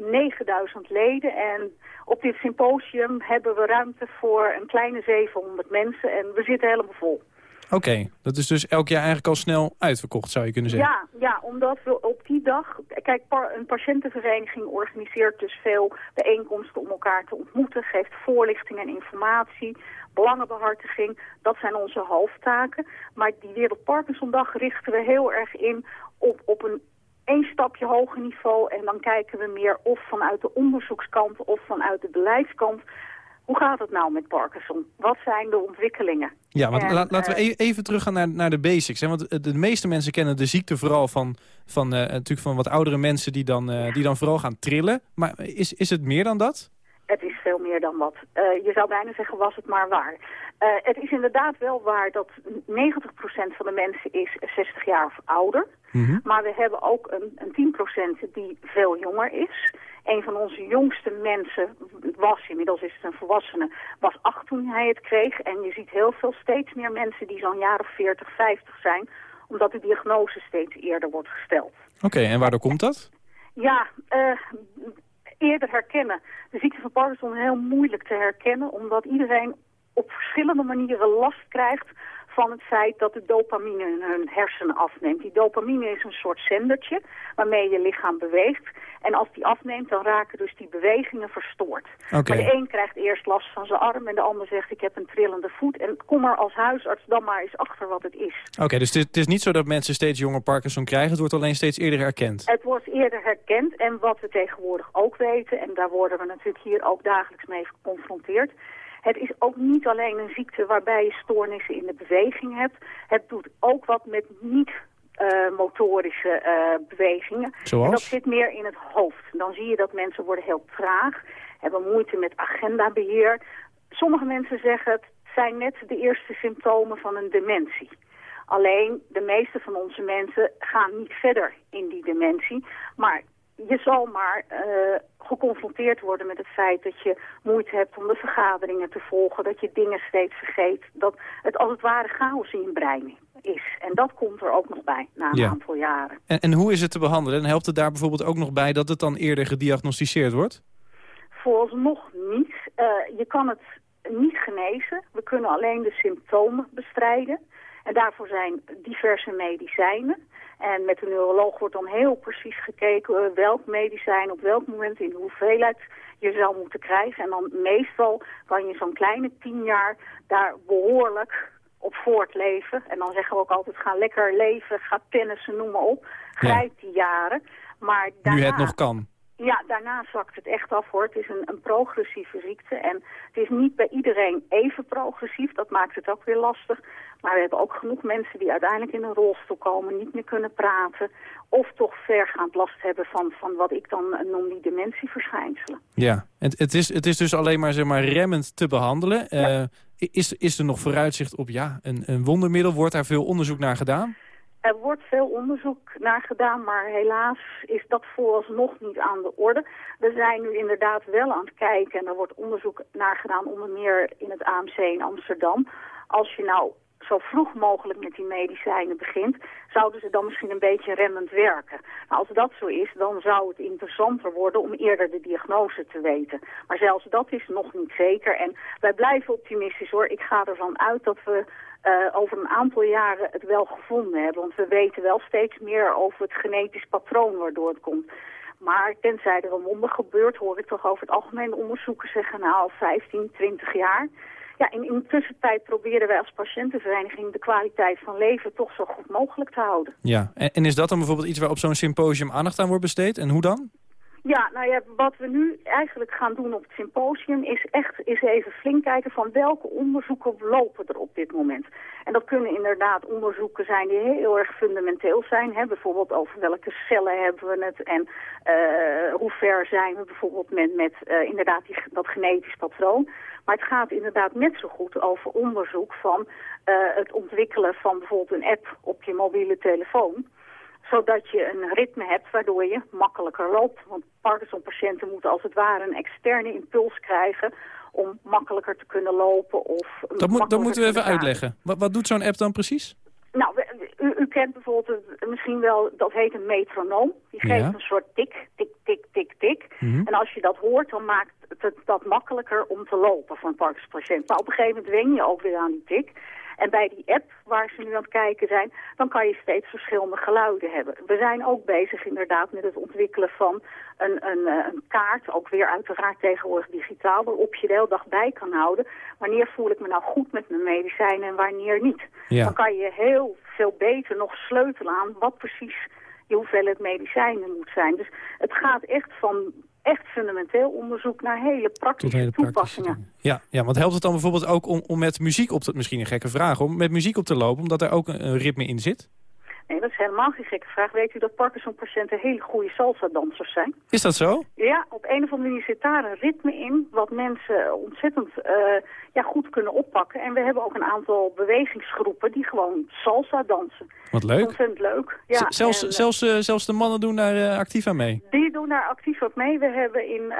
S6: 9.000 leden en op dit symposium hebben we ruimte voor een kleine 700 mensen en we zitten helemaal vol.
S3: Oké, dat is dus elk jaar eigenlijk al snel uitverkocht, zou je kunnen zeggen.
S6: Ja, ja omdat we op die dag... Kijk, een patiëntenvereniging organiseert dus veel bijeenkomsten om elkaar te ontmoeten... geeft voorlichting en informatie, belangenbehartiging. Dat zijn onze hoofdtaken. Maar die Wereld Parkinsondag richten we heel erg in op, op een één stapje hoger niveau. En dan kijken we meer of vanuit de onderzoekskant of vanuit de beleidskant hoe gaat het nou met Parkinson? Wat zijn de ontwikkelingen?
S3: Ja, want en, la, laten we even teruggaan naar, naar de basics. Hè? Want de meeste mensen kennen de ziekte vooral van, van, uh, natuurlijk van wat oudere mensen die dan, uh, die dan vooral gaan trillen. Maar is, is het meer dan dat?
S6: Het is veel meer dan dat. Uh, je zou bijna zeggen, was het maar waar. het is inderdaad wel waar dat 90% van de mensen is 60 jaar of ouder. Mm -hmm. Maar we hebben ook een, een 10% die veel jonger is. Een van onze jongste mensen was, inmiddels is het een volwassene, was acht toen hij het kreeg. En je ziet heel veel, steeds meer mensen die zo'n jaar of 40, 50 zijn, omdat de diagnose steeds eerder wordt gesteld.
S3: Oké, okay, en waardoor komt dat?
S6: Ja, uh, eerder herkennen. De ziekte van Parkinson is heel moeilijk te herkennen, omdat iedereen op verschillende manieren last krijgt van het feit dat de dopamine in hun hersenen afneemt. Die dopamine is een soort zendertje waarmee je lichaam beweegt. En als die afneemt, dan raken dus die bewegingen verstoord. Okay. Maar de een krijgt eerst last van zijn arm en de ander zegt ik heb een trillende voet. En kom er als huisarts dan maar eens achter wat het is.
S3: Oké, okay, dus het is niet zo dat mensen steeds jonger Parkinson krijgen. Het wordt alleen steeds eerder herkend.
S6: Het wordt eerder herkend. En wat we tegenwoordig ook weten, en daar worden we natuurlijk hier ook dagelijks mee geconfronteerd... Het is ook niet alleen een ziekte waarbij je stoornissen in de beweging hebt. Het doet ook wat met niet uh, motorische uh, bewegingen.
S3: Zoals?
S6: En dat zit meer in het hoofd. Dan zie je dat mensen worden heel traag, hebben moeite met agendabeheer. Sommige mensen zeggen het zijn net de eerste symptomen van een dementie. Alleen de meeste van onze mensen gaan niet verder in die dementie. Maar je zal maar uh, geconfronteerd worden met het feit dat je moeite hebt om de vergaderingen te volgen, dat je dingen steeds vergeet, dat het als het ware chaos in je brein is. En dat komt er ook nog bij na een ja. aantal jaren.
S3: En, en hoe is het te behandelen? En helpt het daar bijvoorbeeld ook nog bij dat het dan eerder gediagnosticeerd wordt?
S6: Vooralsnog niet. Uh, je kan het niet genezen. We kunnen alleen de symptomen bestrijden. En daarvoor zijn diverse medicijnen. En met de neuroloog wordt dan heel precies gekeken welk medicijn op welk moment in hoeveelheid je zou moeten krijgen. En dan meestal kan je zo'n kleine tien jaar daar behoorlijk op voortleven. En dan zeggen we ook altijd, ga lekker leven, ga tennissen, noem maar op. Grijp die jaren. Maar daarna,
S3: nu het nog kan.
S6: Ja, daarna zakt het echt af hoor. Het is een, een progressieve ziekte en het is niet bij iedereen even progressief. Dat maakt het ook weer lastig. Maar we hebben ook genoeg mensen die uiteindelijk in een rolstoel komen, niet meer kunnen praten. Of toch vergaand last hebben van, van wat ik dan noem die dementieverschijnselen.
S3: Ja, het, het, is, het is dus alleen maar, zeg maar remmend te behandelen. Ja. Uh, is, is er nog vooruitzicht op ja, een, een wondermiddel? Wordt daar veel onderzoek naar gedaan?
S6: Er wordt veel onderzoek naar gedaan, maar helaas is dat vooralsnog niet aan de orde. We zijn nu inderdaad wel aan het kijken en er wordt onderzoek naar gedaan, onder meer in het AMC in Amsterdam. Als je nou zo vroeg mogelijk met die medicijnen begint, zouden ze dan misschien een beetje remmend werken. Nou, als dat zo is, dan zou het interessanter worden om eerder de diagnose te weten. Maar zelfs dat is nog niet zeker. En wij blijven optimistisch hoor. Ik ga ervan uit dat we uh, over een aantal jaren het wel gevonden hebben. Want we weten wel steeds meer over het genetisch patroon waardoor het komt. Maar tenzij er een wonder gebeurt, hoor ik toch over het algemeen onderzoeken zeggen, nou, al 15, 20 jaar. Ja, in, in de tussentijd proberen wij als patiëntenvereniging de kwaliteit van leven toch zo goed mogelijk te houden.
S3: Ja, en is dat dan bijvoorbeeld iets waar op zo'n symposium aandacht aan wordt besteed? En hoe dan?
S6: Ja, nou ja, wat we nu eigenlijk gaan doen op het symposium is echt eens even flink kijken van welke onderzoeken lopen er op dit moment. En dat kunnen inderdaad onderzoeken zijn die heel erg fundamenteel zijn. Hè? Bijvoorbeeld over welke cellen hebben we het en uh, hoe ver zijn we bijvoorbeeld met, met uh, inderdaad die, dat genetisch patroon. Maar het gaat inderdaad net zo goed over onderzoek van uh, het ontwikkelen van bijvoorbeeld een app op je mobiele telefoon zodat je een ritme hebt waardoor je makkelijker loopt. Want Parkinson-patiënten moeten als het ware een externe impuls krijgen om makkelijker te kunnen lopen. Of
S3: dat, moet, dat moeten we even uitleggen. Wat, wat doet zo'n app dan precies?
S6: Nou, u, u, kent bijvoorbeeld misschien wel, dat heet een metronoom. Die geeft ja. een soort tik, tik, tik, tik, tik. Mm -hmm. En als je dat hoort, dan maakt het dat makkelijker om te lopen voor een Parkinson-patiënt. Maar op een gegeven moment wen je ook weer aan die tik. En bij die app waar ze nu aan het kijken zijn, dan kan je steeds verschillende geluiden hebben. We zijn ook bezig inderdaad met het ontwikkelen van een, een, een kaart, ook weer uiteraard tegenwoordig digitaal, waarop je de hele dag bij kan houden. Wanneer voel ik me nou goed met mijn medicijnen en wanneer niet.
S3: Ja.
S6: Dan kan je heel veel beter nog sleutelen aan wat precies je hoeveelheid medicijnen moet zijn. Dus het gaat echt van echt fundamenteel onderzoek naar hele praktische
S3: hele
S6: toepassingen.
S3: Praktische ja, ja, want helpt het dan bijvoorbeeld ook om, om met muziek op te... Misschien een gekke vraag, om met muziek op te lopen, omdat er ook een, een ritme in zit?
S6: Nee, dat is helemaal geen gekke vraag. Weet u dat Parkinson-patiënten hele goede salsa-dansers zijn?
S3: Is dat zo?
S6: Ja, op een of andere manier zit daar een ritme in... wat mensen ontzettend uh, ja, goed kunnen oppakken. En we hebben ook een aantal bewegingsgroepen die gewoon salsa dansen.
S3: Wat leuk.
S6: Ontzettend leuk. Ja,
S3: zelfs,
S6: en,
S3: zelfs, uh, zelfs de mannen doen daar uh, actief aan mee?
S6: Die doen daar actief wat mee. We hebben in,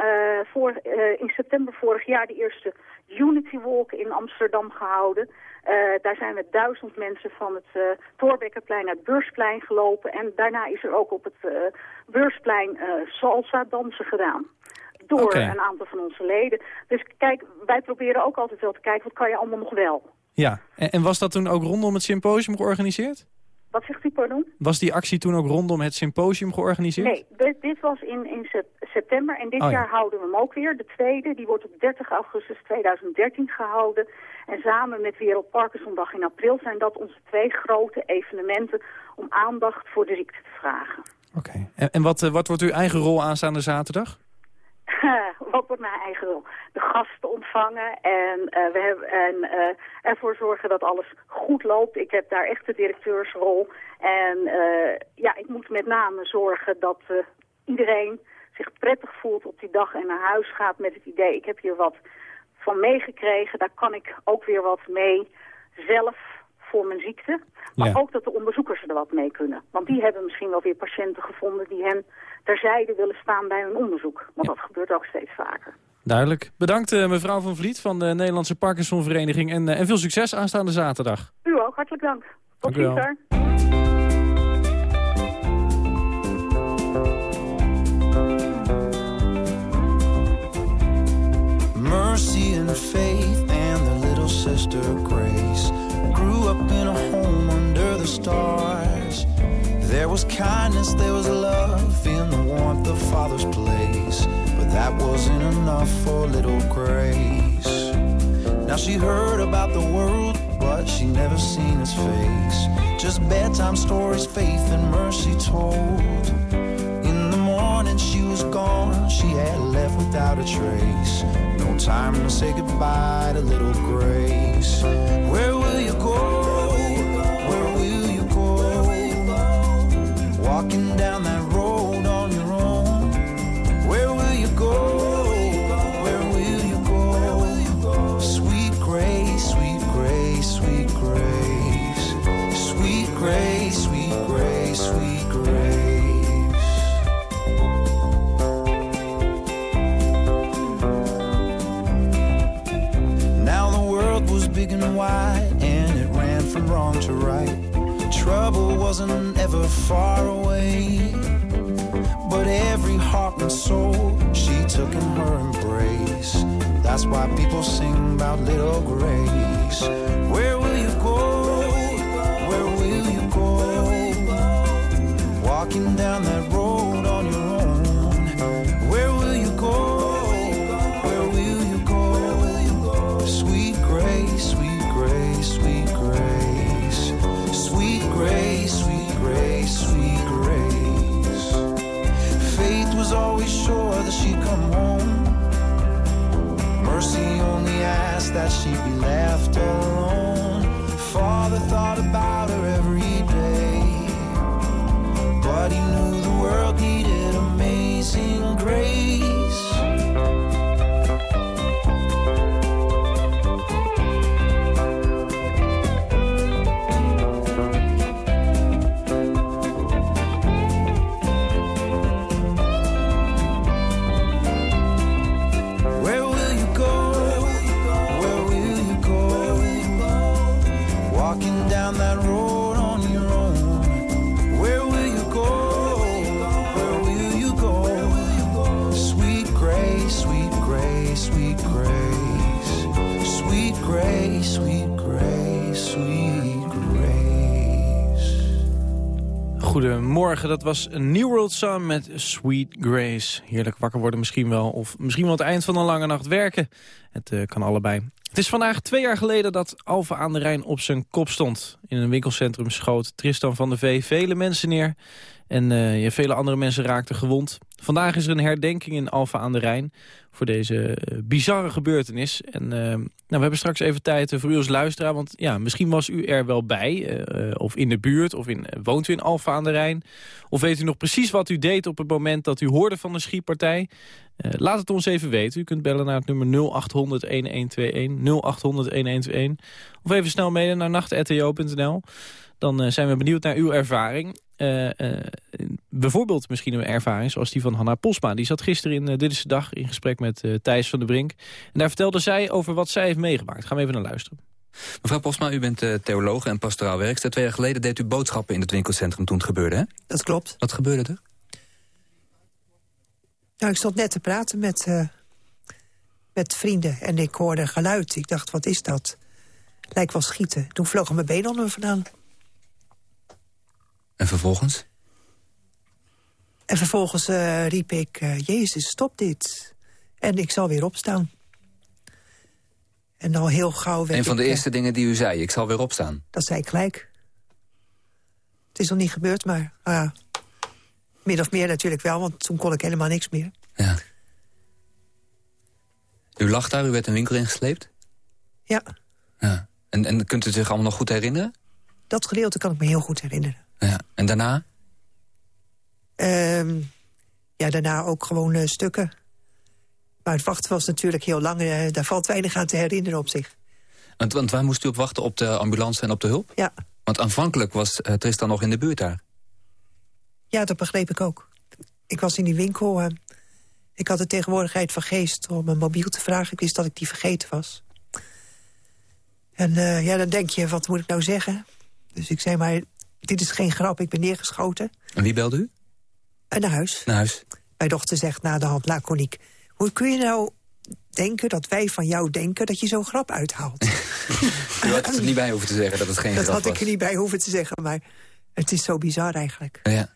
S6: voor, in september vorig jaar de eerste Unity Walk in Amsterdam gehouden... Uh, daar zijn met duizend mensen van het uh, Torbekkenplein naar het Beursplein gelopen. En daarna is er ook op het uh, Beursplein salsa dansen gedaan. Door
S3: okay.
S6: een aantal van onze leden. Dus kijk, wij proberen ook altijd wel te kijken, wat kan je allemaal nog wel?
S3: Ja, en, en was dat toen ook rondom het symposium georganiseerd?
S6: Wat zegt u, pardon?
S3: Was die actie toen ook rondom het symposium georganiseerd?
S6: Nee, dit, dit was in, in september en dit
S3: oh, ja.
S6: jaar houden we hem ook weer. De tweede, die wordt op 30 augustus 2013 gehouden. En samen met Wereld Parkinsondag in april zijn dat onze twee grote evenementen om aandacht voor de ziekte te vragen.
S3: Oké, okay. en, en wat, uh, wat wordt uw eigen rol aanstaande zaterdag?
S6: wat wordt mijn eigen rol? De gasten ontvangen en, uh, we hebben, en uh, ervoor zorgen dat alles goed loopt. Ik heb daar echt de directeursrol. En uh, ja, ik moet met name zorgen dat iedereen zich prettig voelt op die dag en naar huis gaat met het idee... ik heb hier wat van meegekregen, daar kan ik ook weer wat mee zelf voor mijn ziekte. Maar
S3: Ja.
S6: ook dat de onderzoekers er wat mee kunnen. Want die hebben misschien wel weer patiënten gevonden die hen terzijde willen staan bij hun onderzoek. Want dat gebeurt ook steeds vaker.
S3: Duidelijk. Bedankt eh, mevrouw Van Vliet van de Nederlandse Parkinsonvereniging. En, eh, en veel succes aanstaande zaterdag.
S6: U ook, hartelijk dank. Tot
S3: Dank u wel.
S6: ziens.
S7: Mercy and faith and their little sister Grace stars. There was kindness, there was love in the warmth of Father's place. But that wasn't enough for little Grace. Now she heard about the world, but she never seen his face. Just bedtime stories, faith and mercy told. In the morning she was gone, she had left without a trace. No time to say goodbye to little Grace. Where will you go? Walking down that road on your own. Where will you go? Where will you go? Sweet grace, sweet grace, sweet grace. Sweet grace, sweet grace, sweet grace. Now the world was big and wide, and it ran from wrong to right. Trouble wasn't ever far away, but every heart and soul she took in her embrace. That's why people sing about little grace. Where will you go? Where will you go? Walking down that road that she'd be left.
S3: Dat was een New World Sun met Sweet Grace. Heerlijk wakker worden misschien wel, of misschien wel het eind van een lange nacht werken. Het eh, kan allebei. Het is vandaag twee jaar geleden dat Alfa aan de Rijn op zijn kop stond. In een winkelcentrum schoot Tristan van de Vee vele mensen neer. En eh, vele andere mensen raakten gewond. Vandaag is er een herdenking in Alfa aan de Rijn voor deze eh, bizarre gebeurtenis. En eh, nou, we hebben straks even tijd eh, voor u als luisteraar. Want ja, misschien was u er wel bij. of in de buurt. Of in, woont u in Alfa aan de Rijn. Of weet u nog precies wat u deed op het moment dat u hoorde van de schietpartij. Laat het ons even weten. U kunt bellen naar het nummer 0800-1121. 0800-1121. Of even snel mailen naar nacht.rto.nl. Dan zijn we benieuwd naar uw ervaring. Eh, bijvoorbeeld misschien een ervaring zoals die van Hanna Posma. Die zat gisteren in uh, Dit is de Dag in gesprek met uh, Thijs van der Brink. En daar vertelde zij over wat zij heeft meegemaakt. Gaan we even naar luisteren.
S8: Mevrouw Posma, u bent uh, theoloog en pastoraal werkster. Twee jaar geleden deed u boodschappen in het winkelcentrum toen het gebeurde, hè?
S9: Dat klopt.
S8: Wat gebeurde er?
S9: Nou, ik stond net te praten met, uh, met vrienden en ik hoorde geluid. Ik dacht, wat is dat? Lijkt wel schieten. Toen vlogen mijn benen onder me vandaan.
S8: En vervolgens?
S9: En vervolgens uh, riep ik, uh, Jezus, stop dit. En ik zal weer opstaan. En al heel gauw werd
S8: Een van de
S9: ik,
S8: eerste dingen die u zei, ik zal weer opstaan.
S9: Dat zei ik gelijk. Het is nog niet gebeurd, maar uh, min of meer natuurlijk wel, want toen kon ik helemaal niks meer.
S8: Ja. U lag daar, u werd een winkel ingesleept?
S9: Ja.
S8: ja. En, en kunt u zich allemaal nog goed herinneren?
S9: Dat gedeelte kan ik me heel goed herinneren.
S8: Ja. En daarna?
S9: Um, ja, daarna ook gewoon uh, stukken. Maar het wachten was natuurlijk heel lang. Uh, daar valt weinig aan te herinneren op zich.
S8: Want, want waar moest u op wachten? Op de ambulance en op de hulp?
S9: Ja.
S8: Want aanvankelijk was uh, Tristan nog in de buurt daar.
S9: Ja, dat begreep ik ook. Ik was in die winkel. Uh, ik had de tegenwoordigheid van geest om een mobiel te vragen. Ik wist dat ik die vergeten was. En uh, ja, dan denk je, wat moet ik nou zeggen? Dus ik zei maar, dit is geen grap, ik ben neergeschoten.
S8: En wie belde u?
S9: En naar huis.
S8: Naar huis.
S9: Mijn dochter zegt na de hand laconiek... hoe kun je nou denken dat wij van jou denken dat je zo'n grap uithaalt?
S8: u had er niet bij hoeven te zeggen dat het geen
S9: dat
S8: grap was.
S9: Dat had ik er niet bij hoeven te zeggen, maar het is zo bizar eigenlijk.
S8: Ja.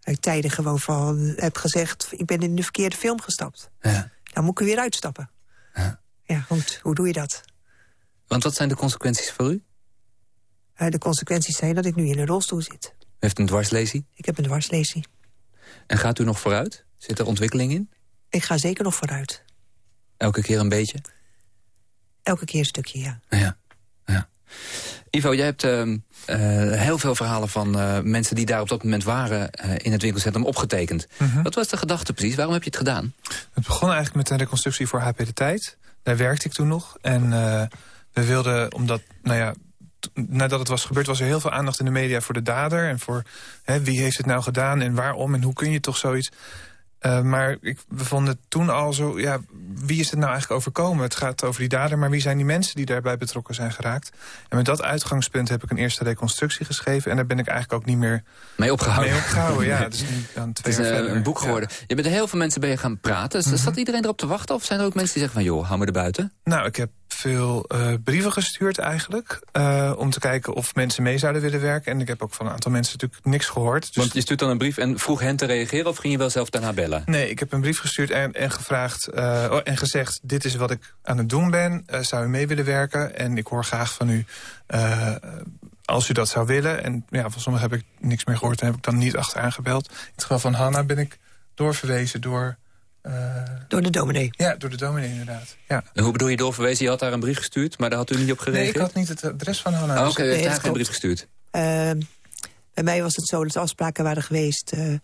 S9: Uit tijden gewoon van, heb gezegd, ik ben in de verkeerde film gestapt.
S8: Ja.
S9: Dan moet ik er weer uitstappen.
S8: Ja,
S9: ja goed, hoe doe je dat?
S8: Want wat zijn de consequenties voor u?
S9: Uh, de consequenties zijn dat ik nu in een rolstoel zit.
S8: U heeft een dwarslesie?
S9: Ik heb een dwarslesie.
S8: En gaat u nog vooruit? Zit er ontwikkeling in?
S9: Ik ga zeker nog vooruit.
S8: Elke keer een beetje?
S9: Elke keer een stukje, ja.
S8: Ja. ja. Ivo, jij hebt uh, uh, heel veel verhalen van uh, mensen die daar op dat moment waren uh, in het winkelcentrum opgetekend.
S10: Mhm.
S8: Wat was de gedachte precies? Waarom heb je het gedaan?
S10: Het begon eigenlijk met een reconstructie voor HP De Tijd. Daar werkte ik toen nog. En uh, we wilden, omdat, nou ja, nadat het was gebeurd was er heel veel aandacht in de media voor de dader. En voor hè, wie heeft het nou gedaan en waarom en hoe kun je toch zoiets... Uh, maar ik, we vonden toen al zo, ja, wie is het nou eigenlijk overkomen? Het gaat over die dader, maar wie zijn die mensen die daarbij betrokken zijn geraakt? En met dat uitgangspunt heb ik een eerste reconstructie geschreven... en daar ben ik eigenlijk ook niet meer
S8: mee opgehouden.
S10: Mee opgehouden ja, dus dan twee
S8: het is
S10: jaar
S8: een, boek geworden. Ja. Je bent heel veel mensen je gaan praten. Mm -hmm. Zat iedereen erop te wachten? Of zijn er ook mensen die zeggen van, joh, hou me er buiten?
S10: Nou, ik heb veel uh, brieven gestuurd eigenlijk. Uh, om te kijken of mensen mee zouden willen werken. En ik heb ook van een aantal mensen natuurlijk niks gehoord.
S8: Dus... Want je stuurt dan een brief en vroeg hen te reageren... of ging je wel zelf daarna bellen?
S10: Nee, ik heb een brief gestuurd en, en gevraagd uh, oh, en gezegd... dit is wat ik aan het doen ben, zou u mee willen werken? En ik hoor graag van u als u dat zou willen. En ja, van sommigen heb ik niks meer gehoord en heb ik dan niet achteraan gebeld. In het geval van Hanna ben ik doorverwezen door... eh,
S9: Door de dominee.
S10: ja, door de dominee inderdaad. Ja.
S8: En hoe bedoel je doorverwezen? Je had daar een brief gestuurd, maar daar had u niet op
S10: Nee,
S8: gereageerd?
S10: ik had niet het adres van Hanna.
S8: Oh,
S10: dus-
S8: Oké, u heeft
S9: Nee,
S8: daar geen brief gestuurd.
S9: Ehm, bij mij was het zo dat afspraken waren geweest... eh,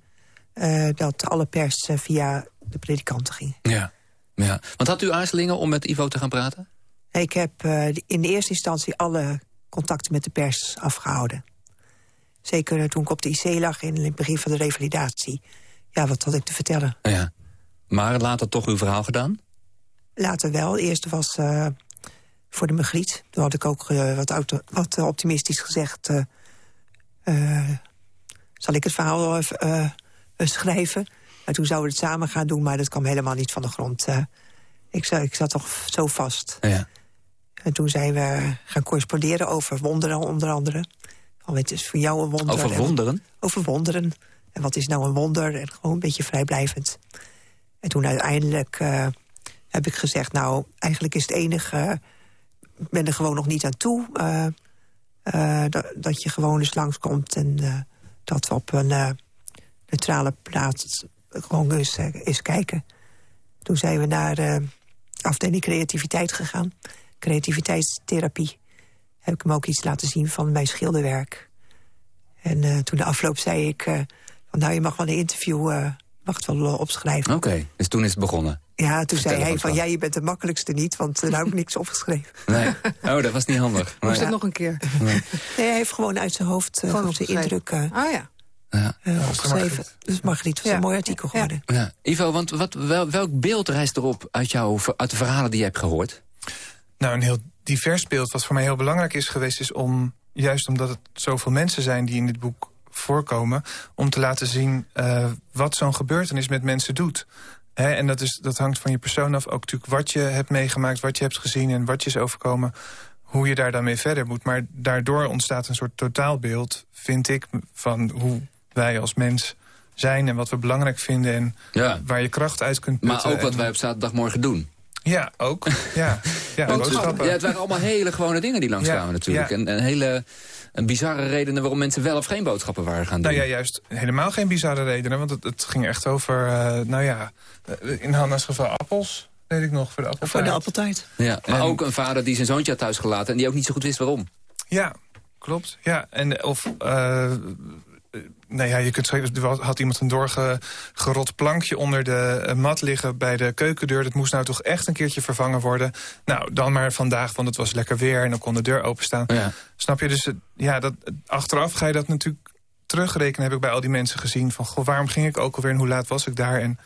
S9: eh, dat alle pers via de predikanten ging.
S8: Ja. ja. Want had u aarzelingen om met Ivo te gaan praten?
S9: Ik heb eh, in de eerste instantie alle contacten met de pers afgehouden. Zeker toen ik op de IC lag in het begin van de revalidatie. Ja, wat had ik te vertellen?
S8: Ja. Maar later toch uw verhaal gedaan?
S9: Later wel. De eerste was eh, voor de Magriet. Toen had ik ook eh, wat, auto- wat optimistisch gezegd... eh, zal ik het verhaal schrijven? En toen zouden we het samen gaan doen, maar dat kwam helemaal niet van de grond. ik, ik zat toch zo vast.
S8: Ja.
S9: En toen zijn we gaan corresponderen over wonderen, onder andere. Van, wat is voor jou een wonder?
S8: Over
S9: En-
S8: wonderen?
S9: over wonderen. En wat is nou een wonder? En gewoon een beetje vrijblijvend. En toen uiteindelijk eh, heb ik gezegd... nou, eigenlijk is het enige... ik ben er gewoon nog niet aan toe... eh, eh, dat, dat je gewoon eens langskomt... en dat we op een neutrale plaats gewoon eens, eens kijken. Toen zijn we naar afdeling creativiteit gegaan. Creativiteitstherapie. Heb ik hem ook iets laten zien van mijn schilderwerk. En toen de afloop zei ik... van, nou, je mag wel een interview mag het wel eh, opschrijven.
S8: Oké, dus toen is het begonnen.
S9: Ja, toen
S8: Vertel
S9: zei hij van...
S8: wat.
S9: ja, je bent de makkelijkste niet, want er heb ik niks opgeschreven.
S8: Nee. Oh, dat was niet handig.
S11: Moest het nog een keer?
S9: Nee, hij heeft gewoon uit zijn hoofd uh,
S11: Gewoon
S9: zijn indruk eh,
S11: Ah ja.
S8: Ja.
S9: eh, opgeschreven. Dus Margriet was
S11: Ja.
S9: een mooi artikel geworden.
S8: Ja. Ivo, want wat, wel, welk beeld reist erop uit, jouw, uit de verhalen die je hebt gehoord?
S10: Nou, een heel divers beeld. Wat voor mij heel belangrijk is geweest... is om, juist omdat het zoveel mensen zijn die in dit boek voorkomen... om te laten zien eh, wat zo'n gebeurtenis met mensen doet. Hè, en dat, is, dat hangt van je persoon af. Ook natuurlijk wat je hebt meegemaakt, wat je hebt gezien... en wat je is overkomen, hoe je daar dan mee verder moet. Maar daardoor ontstaat een soort totaalbeeld, vind ik... van hoe wij als mens zijn en wat we belangrijk vinden... en
S8: Ja.
S10: waar je kracht uit kunt putten.
S8: Maar ook wat wij op zaterdagmorgen doen.
S10: Ja, ook. Ja, ja
S8: Want, ja, het waren allemaal hele gewone dingen die langskwamen
S10: Ja,
S8: natuurlijk. En, en hele en bizarre redenen waarom mensen wel of geen boodschappen waren gaan doen.
S10: Nou ja, juist helemaal geen bizarre redenen. Want het, het ging echt over, eh, nou ja, eh, in Hanna's geval appels. Weet ik nog, voor de appeltaart.
S9: Voor de appeltaart.
S8: Ja, maar
S10: En-
S8: ook een vader die zijn zoontje had thuisgelaten... en die ook niet zo goed wist waarom.
S10: Ja, klopt. Ja, en of... eh, nou ja, je kunt zeggen, er had iemand een doorgerot plankje onder de eh, mat liggen bij de keukendeur. Dat moest nou toch echt een keertje vervangen worden. Nou, dan maar vandaag, want het was lekker weer en dan kon de deur openstaan.
S8: Ja.
S10: Snap je? Dus het- ja, dat, achteraf ga je dat natuurlijk terugrekenen, heb ik bij al die mensen gezien. Van, goh, waarom ging ik ook alweer en hoe laat was ik daar? En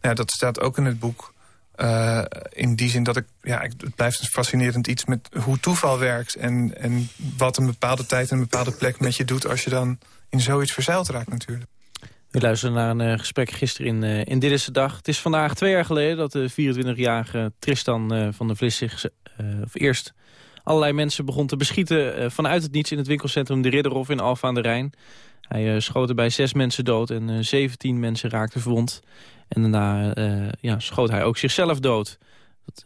S10: ja, dat staat ook in het boek. Eh, in die zin dat ik, ja, het blijft een fascinerend iets met hoe toeval werkt. En, en wat een bepaalde tijd en een bepaalde plek met je doet als je dan in zoiets verzeild raakt natuurlijk.
S3: We luisteren naar een eh, gesprek gisteren in, eh, in Dit is de Dag. Het is vandaag twee jaar geleden dat de 24-jarige Tristan eh, van der Vlis zich of eerst allerlei mensen begon te beschieten vanuit het niets in het winkelcentrum De Ridderhof in Alfa aan de Rijn. Hij schoot erbij zes mensen dood en eh 17 mensen raakten verwond. En daarna ja, schoot hij ook zichzelf dood.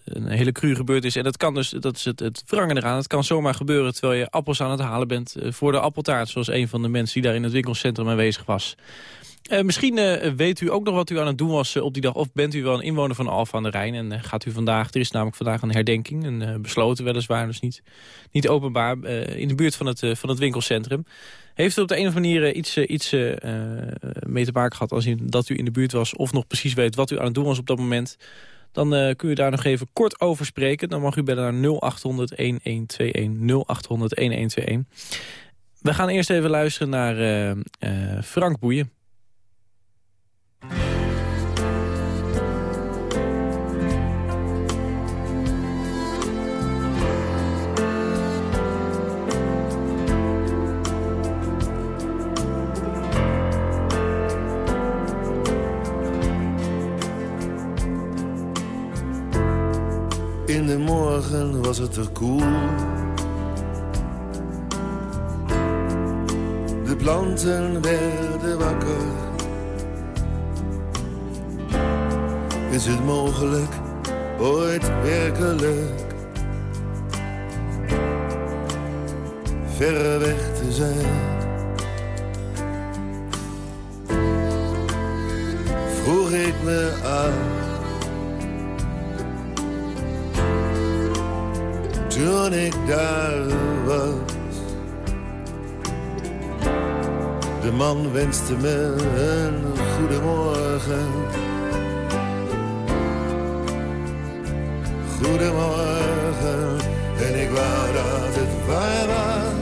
S3: Een hele cru gebeurd is. En dat kan dus, dat is het, het eraan. Het kan zomaar gebeuren terwijl je appels aan het halen bent eh, voor de appeltaart. Zoals een van de mensen die daar in het winkelcentrum aanwezig was. Eh, misschien eh, weet u ook nog wat u aan het doen was op die dag. Of bent u wel een inwoner van Alphen aan de Rijn. En gaat u vandaag, er is namelijk vandaag een herdenking. Een besloten weliswaar, dus niet, niet openbaar. in de buurt van het, van het winkelcentrum. Heeft u op de een of andere manier iets, iets mee te maken gehad... als u, dat u in de buurt was of nog precies weet wat u aan het doen was op dat moment... dan eh, kun je daar nog even kort over spreken. Dan mag u bellen naar 0800-1121. 0800-1121. We gaan eerst even luisteren naar eh, eh, Frank Boeien.
S12: Morgen was het er koel. De planten werden wakker. Is het mogelijk, ooit werkelijk, verre weg te zijn? vroeg ik me af. Toen ik daar was. De man wenste me een goedemorgen. Goedemorgen. En ik wou dat het waar was.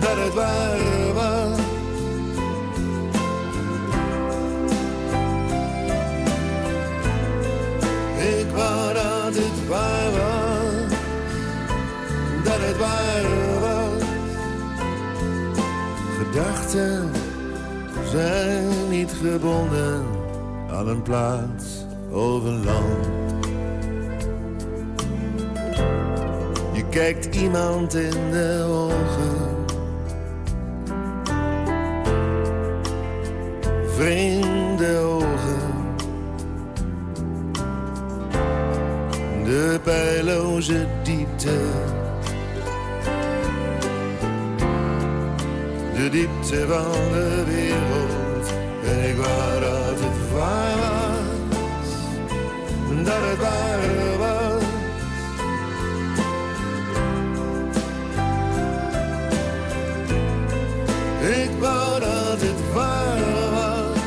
S12: Dat het waar was. Gedachten zijn niet gebonden aan een plaats of een land. Je kijkt iemand in de ogen. Vreemde ogen. De pijloze diepte. De diepte van de wereld. En ik wou dat het waar was. Dat het waar was. Ik wou dat het waar was.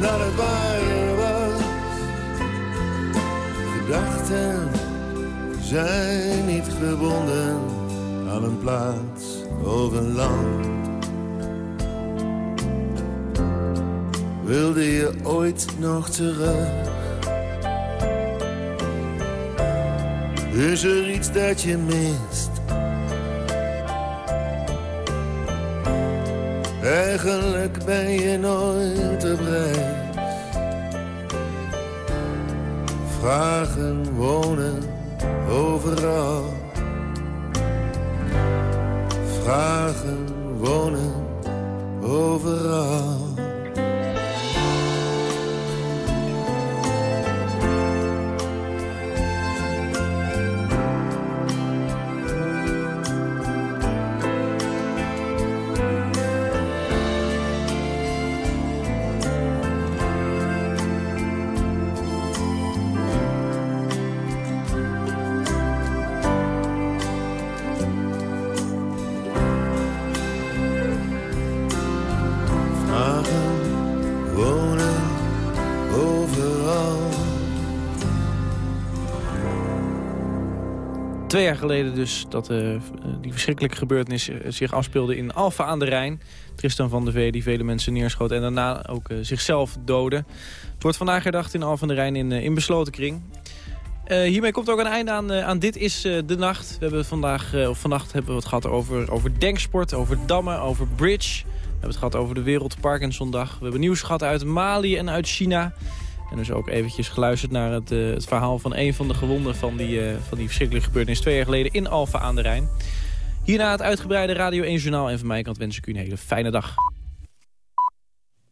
S12: Dat het waar was. Gedachten zijn niet gebonden aan een plaats of een land. Wilde je ooit nog terug? Is er iets dat je mist? Eigenlijk ben je nooit op reis. Vragen wonen overal. Vragen wonen overal.
S3: Jaar geleden dus dat eh, die verschrikkelijke gebeurtenis eh, zich afspeelde in Alfa aan de Rijn. Tristan van der Vee die vele mensen neerschoot en daarna ook eh, zichzelf doodde. Het wordt vandaag herdacht in Alfa aan de Rijn in, eh, in besloten kring. Eh, hiermee komt ook een einde aan, eh, aan Dit is eh, de Nacht. We hebben vandaag, eh, of vannacht hebben we het gehad over, over denksport, over dammen, over bridge. We hebben het gehad over de Wereld Parkinsondag. We hebben nieuws gehad uit Mali en uit China. En dus ook eventjes geluisterd naar het, eh, het verhaal van een van de gewonden van die, eh, van die verschrikkelijke gebeurtenis twee jaar geleden in Alfa aan de Rijn. Hierna het uitgebreide Radio 1 Journaal en van mijn kant wens ik u een hele fijne dag.